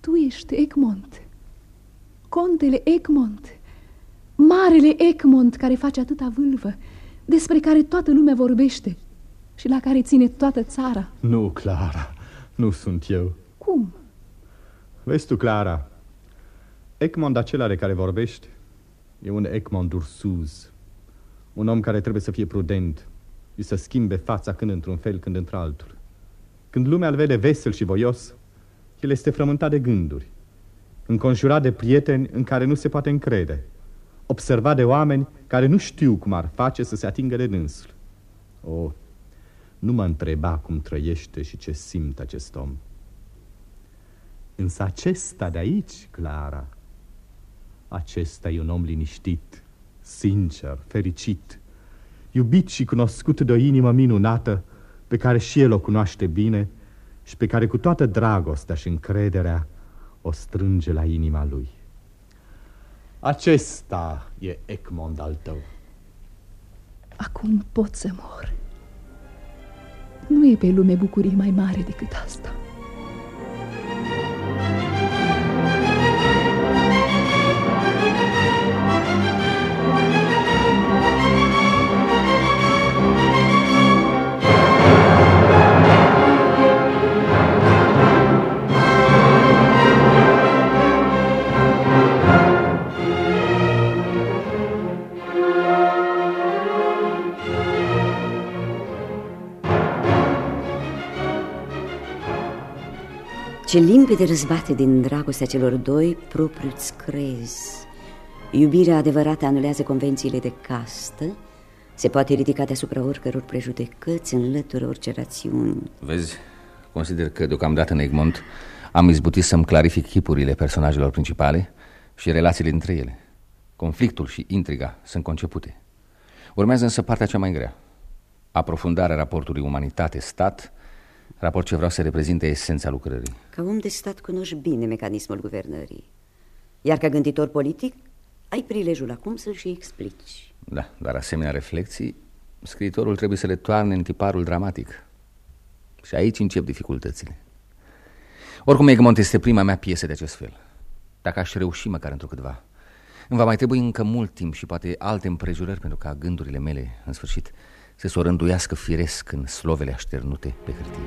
Tu ești Egmont, contele Egmont, marele Egmont care face atâta vâlvă, despre care toată lumea vorbește și la care ține toată țara. Nu, Clara, nu sunt eu. Cum? Vezi tu, Clara, Egmont acela de care vorbești e un Egmont ursuz, un om care trebuie să fie prudent și să schimbe fața când într-un fel, când într-altul. Când lumea îl vede vesel și voios, el este frământat de gânduri, înconjurat de prieteni în care nu se poate încrede, observat de oameni care nu știu cum ar face să se atingă de dânsul. O, nu mă întreba cum trăiește și ce simte acest om. Însă acesta de aici, Clara, acesta e un om liniștit, sincer, fericit, iubit și cunoscut de o inimă minunată pe care și el o cunoaște bine și pe care cu toată dragostea și încrederea o strânge la inima lui. Acesta e Egmont al tău. Acum pot să mor. Nu e pe lume bucurie mai mare decât asta. Ce limpede răzbate din dragostea celor doi, propriu-ți crezi. Iubirea adevărată anulează convențiile de castă, se poate ridica deasupra oricăror prejudecăți, înlătură orice rațiuni. Vezi, consider că deocamdată în Egmont am izbutit să-mi clarific chipurile personajelor principale și relațiile între ele. Conflictul și intriga sunt concepute. Urmează însă partea cea mai grea. Aprofundarea raportului umanitate-stat Raport ce vreau să reprezinte esența lucrării. Ca om de stat cunoști bine mecanismul guvernării. Iar ca gânditor politic, ai prilejul acum să-l și explici. Da, dar asemenea reflexii, scriitorul trebuie să le toarne în tiparul dramatic. Și aici încep dificultățile. Oricum, Egmont este prima mea piesă de acest fel. Dacă aș reuși măcar într-o câtva, îmi va mai trebui încă mult timp și poate alte împrejurări pentru ca gândurile mele, în sfârșit, să se o rânduiască firesc în slovele așternute pe hârtie.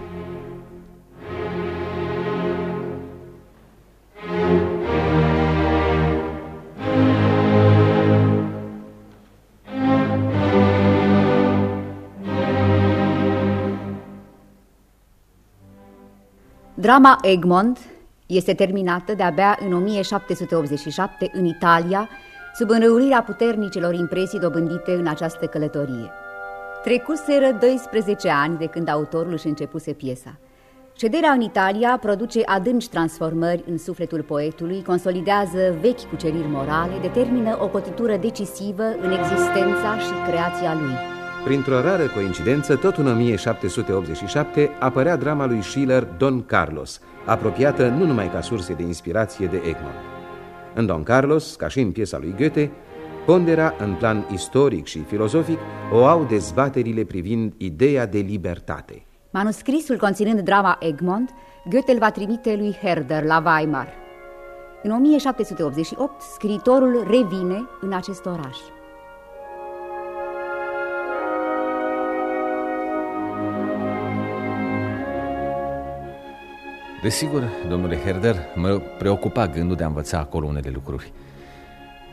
Drama Egmont este terminată de-abia în 1787 în Italia, sub înrăurirea puternicelor impresii dobândite în această călătorie. Trecuseră 12 ani de când autorul își începuse piesa. Șederea în Italia produce adânci transformări în sufletul poetului, consolidează vechi cuceriri morale, determină o cotitură decisivă în existența și creația lui. Printr-o rară coincidență, tot în 1787 apărea drama lui Schiller Don Carlos, apropiată nu numai ca surse de inspirație de Egmont. În Don Carlos, ca și în piesa lui Goethe, Pondera, în plan istoric și filozofic, o au dezbaterile privind ideea de libertate. Manuscrisul conținând drama Egmont, Goethe îl va trimite lui Herder la Weimar. În 1788, scriitorul revine în acest oraș. Desigur, domnule Herder, mă preocupa gândul de a învăța acolo unele lucruri.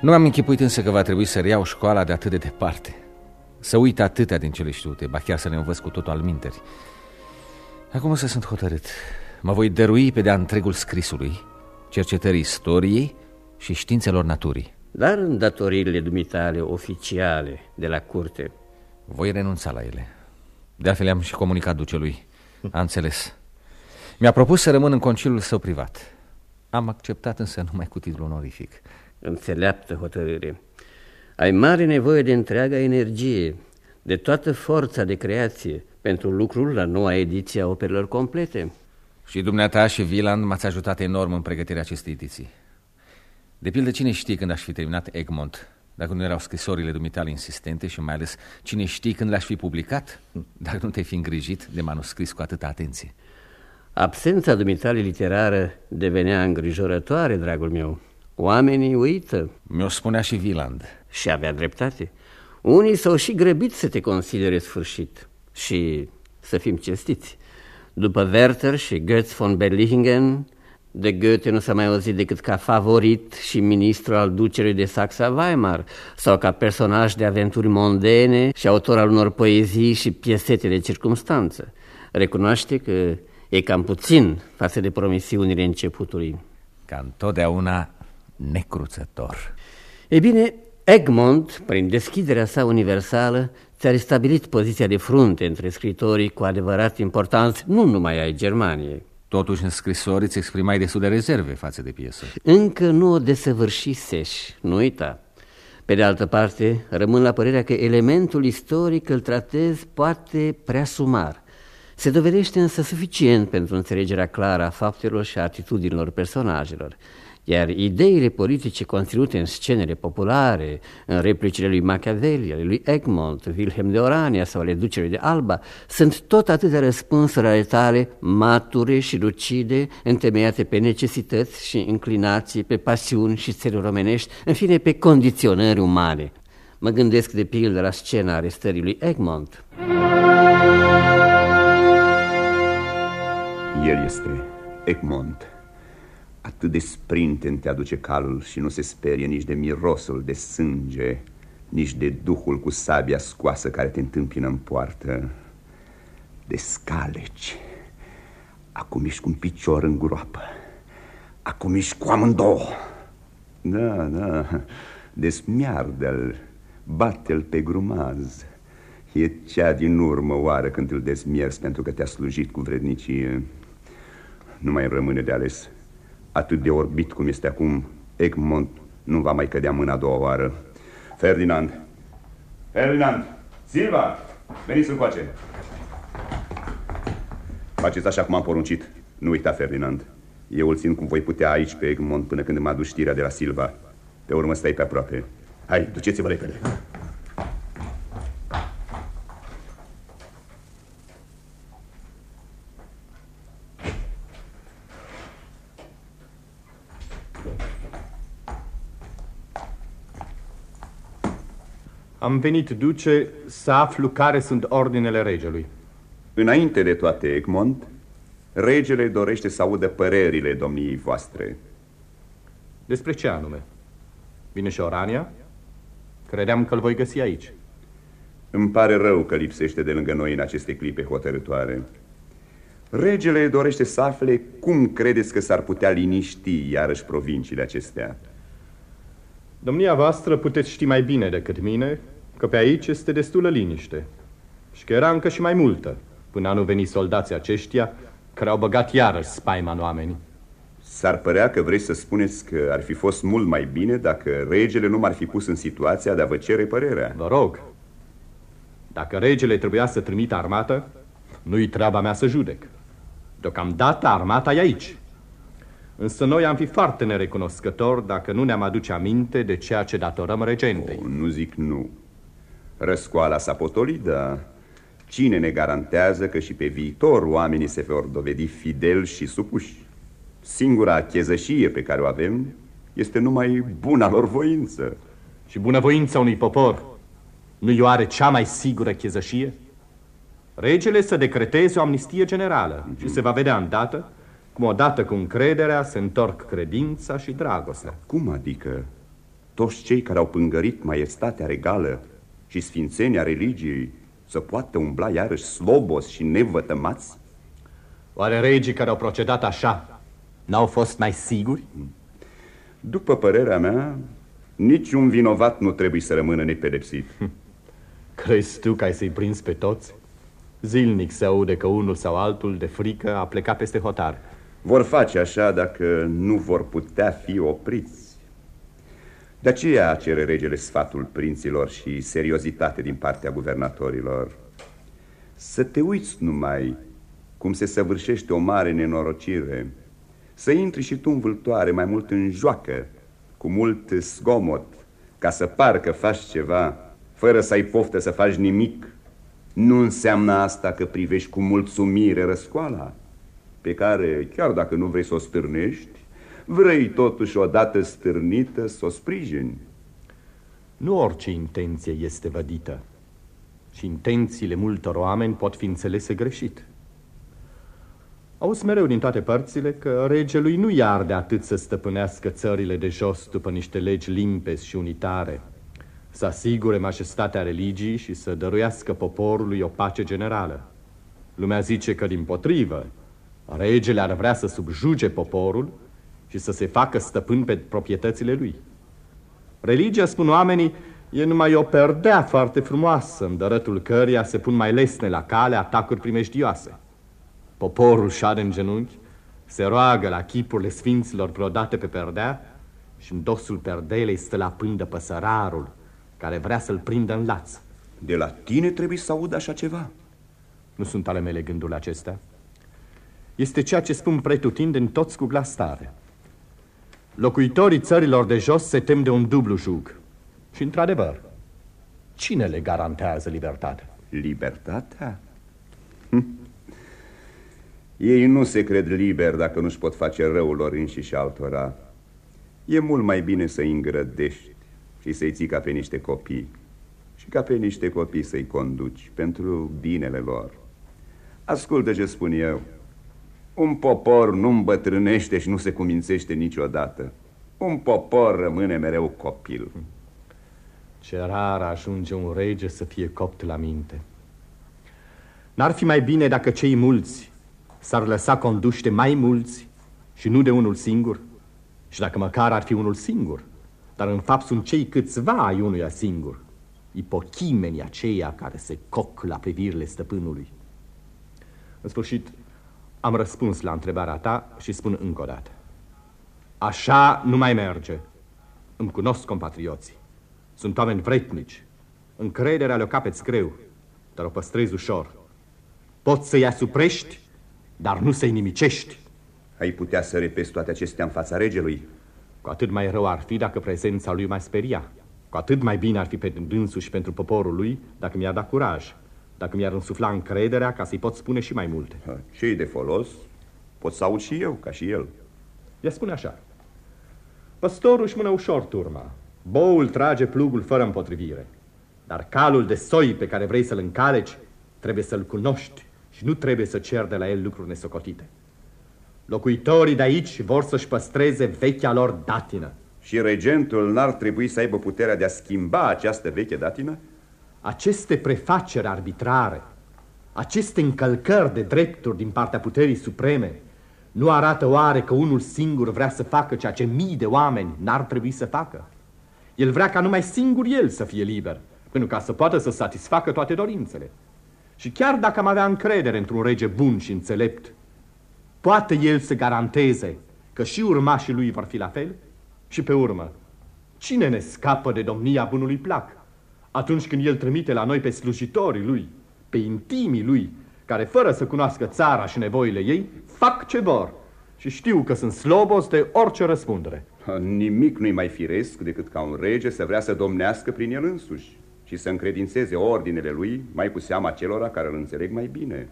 Nu am închipuit însă că va trebui să reiau școala de atât de departe. Să uit atâtea din cele știute, ba chiar să le învăț cu totul al minteri. Acum să sunt hotărât. Mă voi dărui pe de-a întregul scrisului, cercetării istoriei și științelor naturii. Dar în datoriile dumitale oficiale de la curte... Voi renunța la ele. De altfel am și comunicat ducelui. A înțeles. Mi-a propus să rămân în conciliul său privat. Am acceptat însă numai cu titlu onorific. Înțeleaptă hotărâre. Ai mare nevoie de întreaga energie, de toată forța de creație pentru lucrul la noua ediție a operelor complete. Și dumneata și Wieland m-ați ajutat enorm în pregătirea acestei ediții. De pildă, cine știe când aș fi terminat Egmont, dacă nu erau scrisorile dumitale insistente și mai ales cine știe când le-aș fi publicat, dacă nu te-ai fi îngrijit de manuscris cu atâta atenție. Absența dumitale literară devenea îngrijorătoare, dragul meu. Oamenii uită. Mi-o spunea și Wieland. Și avea dreptate. Unii s-au și grăbit să te considere sfârșit. Și să fim cestiți. După Werther și Goetz von Berlichingen, de Goethe nu s-a mai auzit decât ca favorit și ministru al ducerei de Saxa-Weimar sau ca personaj de aventuri mondene și autor al unor poezii și piesete de circumstanță. Recunoaște că e cam puțin față de promisiunile începutului. Ca întotdeauna necruțător. E bine, Egmont, prin deschiderea sa universală, ți-a restabilit poziția de frunte între scritorii cu adevărat importanți, nu numai ai Germaniei. Totuși, în scrisori îți exprimai destul de rezerve față de piesă. Încă nu o desăvârșiseși, nu uita. Pe de altă parte, rămân la părerea că elementul istoric îl tratezi poate prea sumar. Se dovedește însă suficient pentru înțelegerea clară a faptelor și a atitudinilor personajelor iar ideile politice conținute în scenele populare, în replicile lui Machiavelli, ale lui Egmont, Wilhelm de Orania sau ale ducerii de Alba, sunt tot atâtea răspunsuri ale tale mature și lucide, întemeiate pe necesități și inclinații, pe pasiuni și țări romenești, în fine pe condiționări umane. Mă gândesc de pildă la scena arestării lui Egmont. El este Egmont Atât de sprinten te aduce calul și nu se sperie nici de mirosul de sânge, nici de duhul cu sabia scoasă care te întâmpină în poartă. De scaleci. Acum ești cu un picior în groapă. Acum ești cu amândouă. Da, da, desmiardă-l, bate-l pe grumaz. E cea din urmă oară când îl desmierzi pentru că te-a slujit cu vrednicie. Nu mai rămâne de ales atât de orbit cum este acum, Egmont nu va mai cădea mâna a doua oară. Ferdinand! Ferdinand! Silva! Veniți încoace! Faceți așa cum am poruncit. Nu uita, Ferdinand. Eu îl țin cum voi putea aici pe Egmont până când îmi aduci știrea de la Silva. Pe urmă stai pe aproape. Hai, duceți-vă repede. Am venit, duce, să aflu care sunt ordinele regelui. Înainte de toate, Egmont, regele dorește să audă părerile domniei voastre. Despre ce anume? Vine și Orania? Credeam că îl voi găsi aici. Îmi pare rău că lipsește de lângă noi în aceste clipe hotărătoare. Regele dorește să afle cum credeți că s-ar putea liniști iarăși provinciile acestea. Domnia voastră puteți ști mai bine decât mine că pe aici este destulă liniște și că era încă și mai multă până nu veni soldații aceștia care au băgat iarăși spaima în oameni. S-ar părea că vrei să spuneți că ar fi fost mult mai bine dacă regele nu m-ar fi pus în situația de a vă cere părerea. Vă rog, dacă regele trebuia să trimită armată, nu-i treaba mea să judec. Deocamdată armata e aici. Însă noi am fi foarte nerecunoscători dacă nu ne-am aduce aminte de ceea ce datorăm regentei. Oh, nu zic nu. Răscoala s-a potolit, dar cine ne garantează că și pe viitor oamenii se vor dovedi fideli și supuși? Singura chezășie pe care o avem este numai buna lor voință. Și bunăvoința unui popor nu-i oare cea mai sigură chezășie? Regele să decreteze o amnistie generală mm -hmm. și se va vedea îndată cum odată cu încrederea se întorc credința și dragostea. Cum adică toți cei care au pângărit maestatea regală și sfințenia religiei să poată umbla iarăși slobos și nevătămați? Oare regii care au procedat așa n-au fost mai siguri? După părerea mea, niciun vinovat nu trebuie să rămână nepedepsit. Crezi tu că ai să-i prins pe toți? Zilnic se aude că unul sau altul de frică a plecat peste hotar. Vor face așa dacă nu vor putea fi opriți. De aceea cere regele sfatul prinților și seriozitate din partea guvernatorilor. Să te uiți numai cum se săvârșește o mare nenorocire, să intri și tu în vâltoare mai mult în joacă, cu mult zgomot, ca să par că faci ceva, fără să ai poftă să faci nimic. Nu înseamnă asta că privești cu mulțumire răscoala pe care, chiar dacă nu vrei să o stârnești, vrei totuși odată stârnită să o sprijini. Nu orice intenție este vădită și intențiile multor oameni pot fi înțelese greșit. Auzi mereu din toate părțile că regelui nu i de atât să stăpânească țările de jos după niște legi limpezi și unitare, să asigure majestatea religiei și să dăruiască poporului o pace generală. Lumea zice că, din potrivă, Regele ar vrea să subjuge poporul și să se facă stăpân pe proprietățile lui. Religia, spun oamenii, e numai o perdea foarte frumoasă, în dărătul căreia se pun mai lesne la cale atacuri primejdioase. Poporul șade în genunchi, se roagă la chipurile sfinților vreodată pe perdea și în dosul perdelei stă la pândă păsărarul care vrea să-l prindă în laț. De la tine trebuie să aud așa ceva. Nu sunt ale mele gândurile acestea este ceea ce spun pretutindeni toți cu glas tare. Locuitorii țărilor de jos se tem de un dublu jug. Și, într-adevăr, cine le garantează libertatea? Libertatea? Hm. Ei nu se cred liberi dacă nu-și pot face răul lor înșiși altora. E mult mai bine să-i îngrădești și să-i ții ca pe niște copii și ca pe niște copii să-i conduci pentru binele lor. Ascultă ce spun eu. Un popor nu îmbătrânește și nu se cumințește niciodată. Un popor rămâne mereu copil. Ce rar ajunge un rege să fie copt la minte. N-ar fi mai bine dacă cei mulți s-ar lăsa conduși de mai mulți și nu de unul singur? Și dacă măcar ar fi unul singur, dar în fapt sunt cei câțiva ai unuia singur, ipochimenii aceia care se coc la privirile stăpânului. În sfârșit, am răspuns la întrebarea ta și spun încă o dată. Așa nu mai merge. Îmi cunosc compatrioții. Sunt oameni vretnici. Încrederea le-o capeți greu, dar o păstrezi ușor. Poți să-i asuprești, dar nu să-i nimicești. Ai putea să repezi toate acestea în fața regelui? Cu atât mai rău ar fi dacă prezența lui mai speria. Cu atât mai bine ar fi pentru dânsul și pentru poporul lui dacă mi-a dat curaj dacă mi-ar însufla încrederea ca să-i pot spune și mai multe. ce de folos? Pot să aud și eu, ca și el. Ea spune așa. Păstorul își mână ușor turma. Boul trage plugul fără împotrivire. Dar calul de soi pe care vrei să-l încaleci trebuie să-l cunoști și nu trebuie să cer de la el lucruri nesocotite. Locuitorii de aici vor să-și păstreze vechea lor datină. Și regentul n-ar trebui să aibă puterea de a schimba această veche datină? Aceste prefaceri arbitrare, aceste încălcări de drepturi din partea puterii supreme, nu arată oare că unul singur vrea să facă ceea ce mii de oameni n-ar trebui să facă? El vrea ca numai singur el să fie liber, pentru ca să poată să satisfacă toate dorințele. Și chiar dacă am avea încredere într-un rege bun și înțelept, poate el să garanteze că și urmașii lui vor fi la fel? Și pe urmă, cine ne scapă de domnia bunului plac? Atunci când el trimite la noi pe slujitorii lui, pe intimii lui, care fără să cunoască țara și nevoile ei, fac ce vor Și știu că sunt slobos de orice răspundere. Nimic nu-i mai firesc decât ca un rege să vrea să domnească prin el însuși și să încredințeze ordinele lui mai cu seama celora care îl înțeleg mai bine,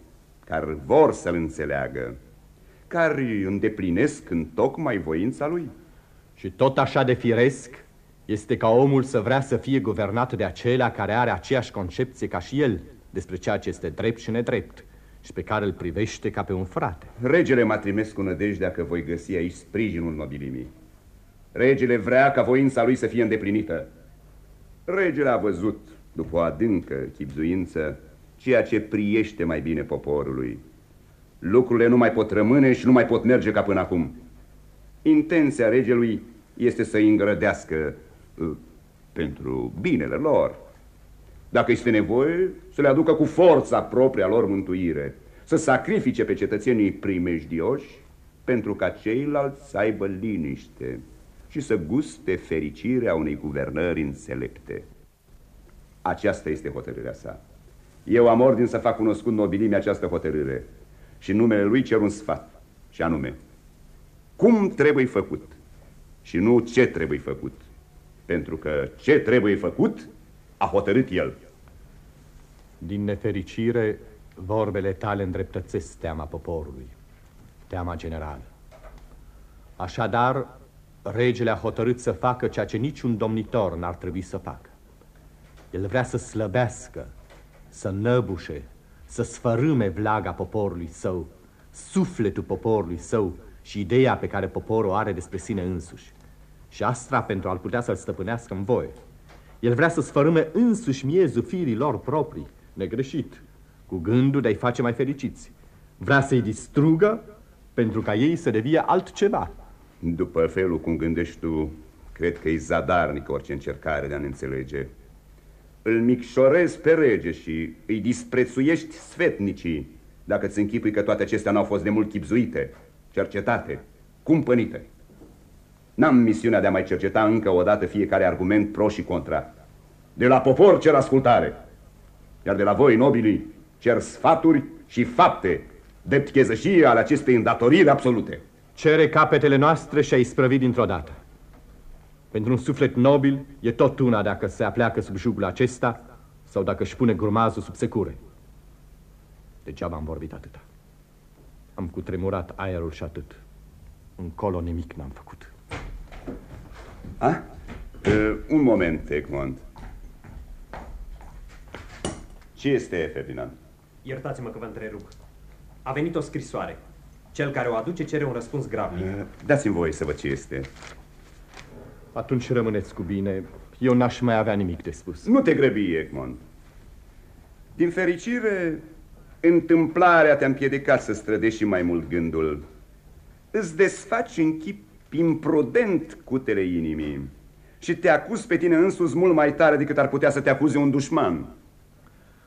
care vor să-l înțeleagă, care îndeplinesc în tocmai voința lui. Și tot așa de firesc este ca omul să vrea să fie guvernat de acela care are aceeași concepție ca și el despre ceea ce este drept și nedrept și pe care îl privește ca pe un frate. Regele m-a trimis cu nădejdea că voi găsi aici sprijinul nobilimii. Regele vrea ca voința lui să fie îndeplinită. Regele a văzut, după o adâncă chipzuință, ceea ce priește mai bine poporului. Lucrurile nu mai pot rămâne și nu mai pot merge ca până acum. Intenția regelui este să îi îngrădească uh, pentru binele lor. Dacă este nevoie, să le aducă cu forța propria lor mântuire, să sacrifice pe cetățenii primejdioși pentru ca ceilalți să aibă liniște și să guste fericirea unei guvernări înțelepte. Aceasta este hotărârea sa. Eu am ordin să fac cunoscut nobilimea această hotărâre și numele lui cer un sfat, și anume, cum trebuie făcut și nu ce trebuie făcut, pentru că ce trebuie făcut a hotărât el. Din nefericire, vorbele tale îndreptățesc teama poporului, teama generală. Așadar, regele a hotărât să facă ceea ce niciun domnitor n-ar trebui să facă. El vrea să slăbească, să năbușe, să sfărâme vlaga poporului său, sufletul poporului său și ideea pe care poporul o are despre sine însuși. Și asta pentru a-l putea să-l stăpânească în voie. El vrea să sfărâme însuși miezul firii lor proprii, negreșit, cu gândul de a-i face mai fericiți. Vrea să-i distrugă pentru ca ei să devie altceva. După felul cum gândești tu, cred că e zadarnic orice încercare de a ne înțelege. Îl micșorezi pe rege și îi disprețuiești sfetnicii dacă ți închipui că toate acestea n-au fost de mult chipzuite, cercetate, cumpănite. N-am misiunea de a mai cerceta încă o dată fiecare argument pro și contra. De la popor cer ascultare, iar de la voi, nobilii, cer sfaturi și fapte, drept chezășie ale acestei îndatoriri absolute. Cere capetele noastre și ai sprăvit dintr-o dată. Pentru un suflet nobil e tot una dacă se apleacă sub jugul acesta sau dacă își pune grumazul sub secure. Degeaba am vorbit atâta. Am cutremurat aerul și atât. Încolo nimic n-am făcut. A? Uh, un moment, Egmont. Ce este, Ferdinand? Iertați-mă că vă întrerup. A venit o scrisoare. Cel care o aduce cere un răspuns gravnic. Uh, Dați-mi voie să văd ce este. Atunci rămâneți cu bine. Eu n-aș mai avea nimic de spus. Nu te grăbi, Egmont. Din fericire, întâmplarea te-a împiedicat să strădești și mai mult gândul. Îți desfaci în chip imprudent cutele inimii și te acuz pe tine însuți mult mai tare decât ar putea să te acuze un dușman.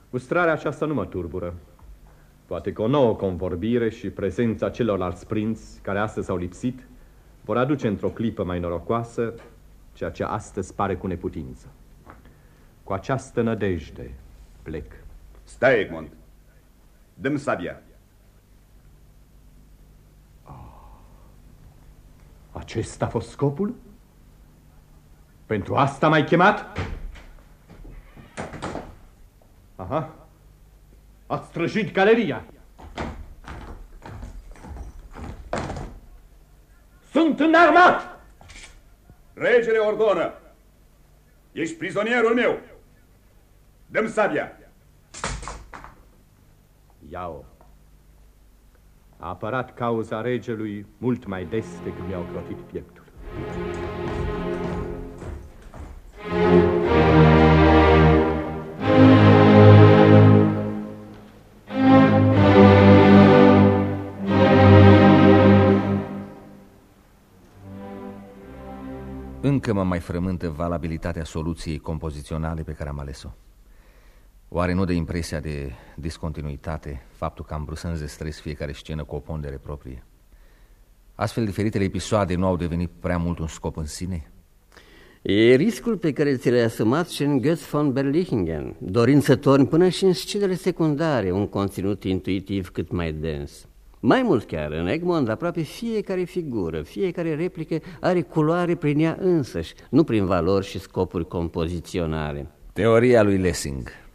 Ustrarea aceasta nu mă turbură. Poate că o nouă convorbire și prezența celorlalți prinți care astăzi au lipsit vor aduce într-o clipă mai norocoasă ceea ce astăzi pare cu neputință. Cu această nădejde plec. Stai, Egmont. Dăm sabia. Acesta a fost scopul? Pentru asta m-ai chemat? Aha. Ați străjit galeria. Sunt înarmat! Regele ordonă! Ești prizonierul meu! Dăm sabia! Iau. A apărat cauza regelui mult mai des decât mi-au crotit pieptul. Încă mă mai frământă valabilitatea soluției compoziționale pe care am ales-o. Oare nu de impresia de discontinuitate faptul că am vrut să înzestrez fiecare scenă cu o pondere proprie? Astfel, diferitele episoade nu au devenit prea mult un scop în sine? E riscul pe care ți l-ai asumat și în Götz von Berlichingen, dorind să torni până și în scenele secundare un conținut intuitiv cât mai dens. Mai mult chiar, în Egmont, aproape fiecare figură, fiecare replică are culoare prin ea însăși, nu prin valori și scopuri compoziționale. Teoria lui Lessing.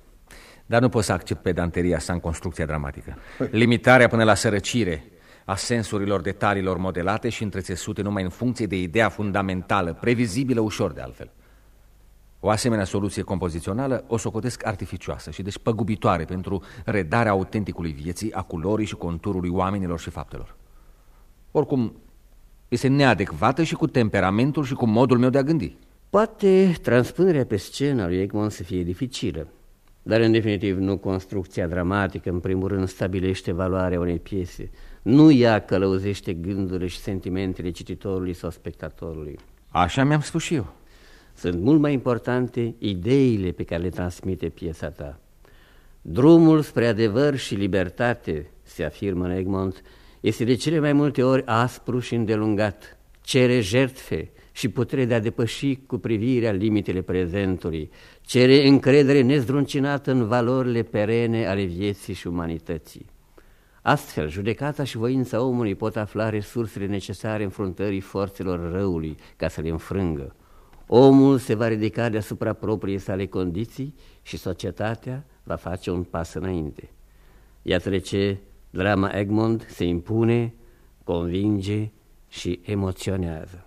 Dar nu pot să accept pedanteria sa în construcția dramatică. Limitarea până la sărăcire a sensurilor detaliilor modelate și întrețesute numai în funcție de ideea fundamentală, previzibilă ușor de altfel. O asemenea soluție compozițională o socotesc artificioasă și deci păgubitoare pentru redarea autenticului vieții, a culorii și conturului oamenilor și faptelor. Oricum, este neadecvată și cu temperamentul și cu modul meu de a gândi. Poate transpunerea pe scenă lui Egmont să fie dificilă, dar în definitiv nu construcția dramatică, în primul rând, stabilește valoarea unei piese, nu ea călăuzește gândurile și sentimentele cititorului sau spectatorului. Așa mi-am spus și eu. Sunt mult mai importante ideile pe care le transmite piesa ta. Drumul spre adevăr și libertate, se afirmă în Egmont, este de cele mai multe ori aspru și îndelungat, cere jertfe și putere de a depăși cu privirea limitele prezentului, cere încredere nezdruncinată în valorile perene ale vieții și umanității. Astfel, judecata și voința omului pot afla resursele necesare înfruntării forțelor răului ca să le înfrângă. Omul se va ridica deasupra propriei sale condiții și societatea va face un pas înainte. Iată de ce drama Egmont se impune, convinge și emoționează.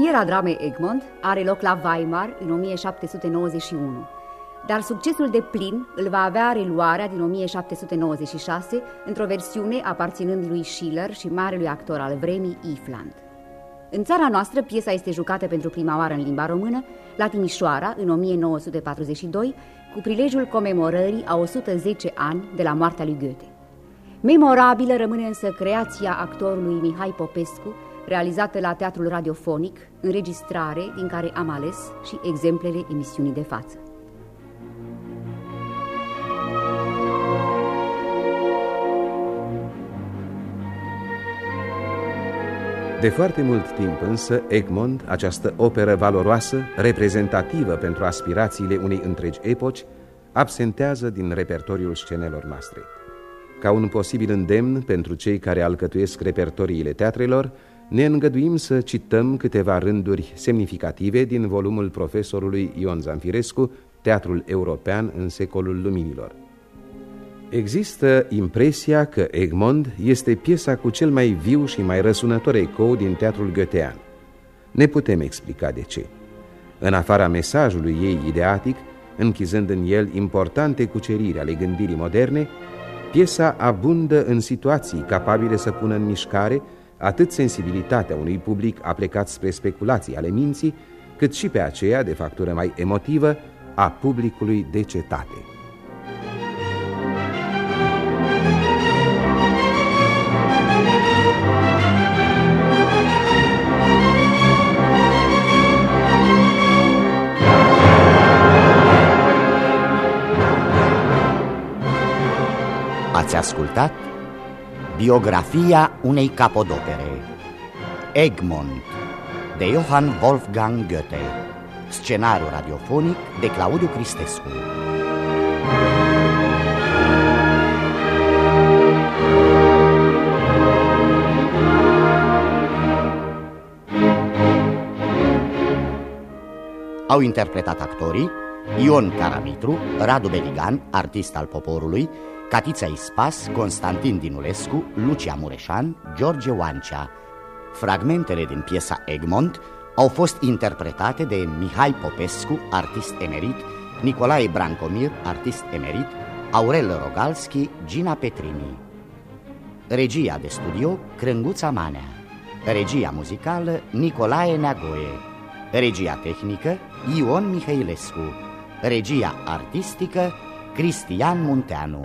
Premiera dramei Egmont are loc la Weimar în 1791, dar succesul de plin îl va avea reluarea din 1796 într-o versiune aparținând lui Schiller și marelui actor al vremii Ifland. În țara noastră, piesa este jucată pentru prima oară în limba română, la Timișoara, în 1942, cu prilejul comemorării a 110 ani de la moartea lui Goethe. Memorabilă rămâne însă creația actorului Mihai Popescu, realizată la Teatrul Radiofonic, înregistrare din care am ales și exemplele emisiunii de față. De foarte mult timp însă, Egmont, această operă valoroasă, reprezentativă pentru aspirațiile unei întregi epoci, absentează din repertoriul scenelor noastre. Ca un posibil îndemn pentru cei care alcătuiesc repertoriile teatrelor, ne îngăduim să cităm câteva rânduri semnificative din volumul profesorului Ion Zanfirescu, Teatrul European în secolul luminilor. Există impresia că Egmont este piesa cu cel mai viu și mai răsunător ecou din teatrul goethean. Ne putem explica de ce. În afara mesajului ei ideatic, închizând în el importante cuceriri ale gândirii moderne, piesa abundă în situații capabile să pună în mișcare atât sensibilitatea unui public aplecat spre speculații ale minții, cât și pe aceea, de factură mai emotivă, a publicului de cetate. Ați ascultat Biografia unei capodopere Egmont de Johann Wolfgang Goethe. Scenariu radiofonic de Claudiu Cristescu. Au interpretat actorii Ion Caramitru, Radu Beligan, artist al poporului, Catița Ispas, Constantin Dinulescu, Lucia Mureșan, George Oancea. Fragmentele din piesa Egmont au fost interpretate de Mihai Popescu, artist emerit, Nicolae Brancomir, artist emerit, Aurel Rogalski, Gina Petrini. Regia de studio, Crânguța Manea. Regia muzicală, Nicolae Neagoe. Regia tehnică, Ion Mihailescu. Regia artistică, Cristian Munteanu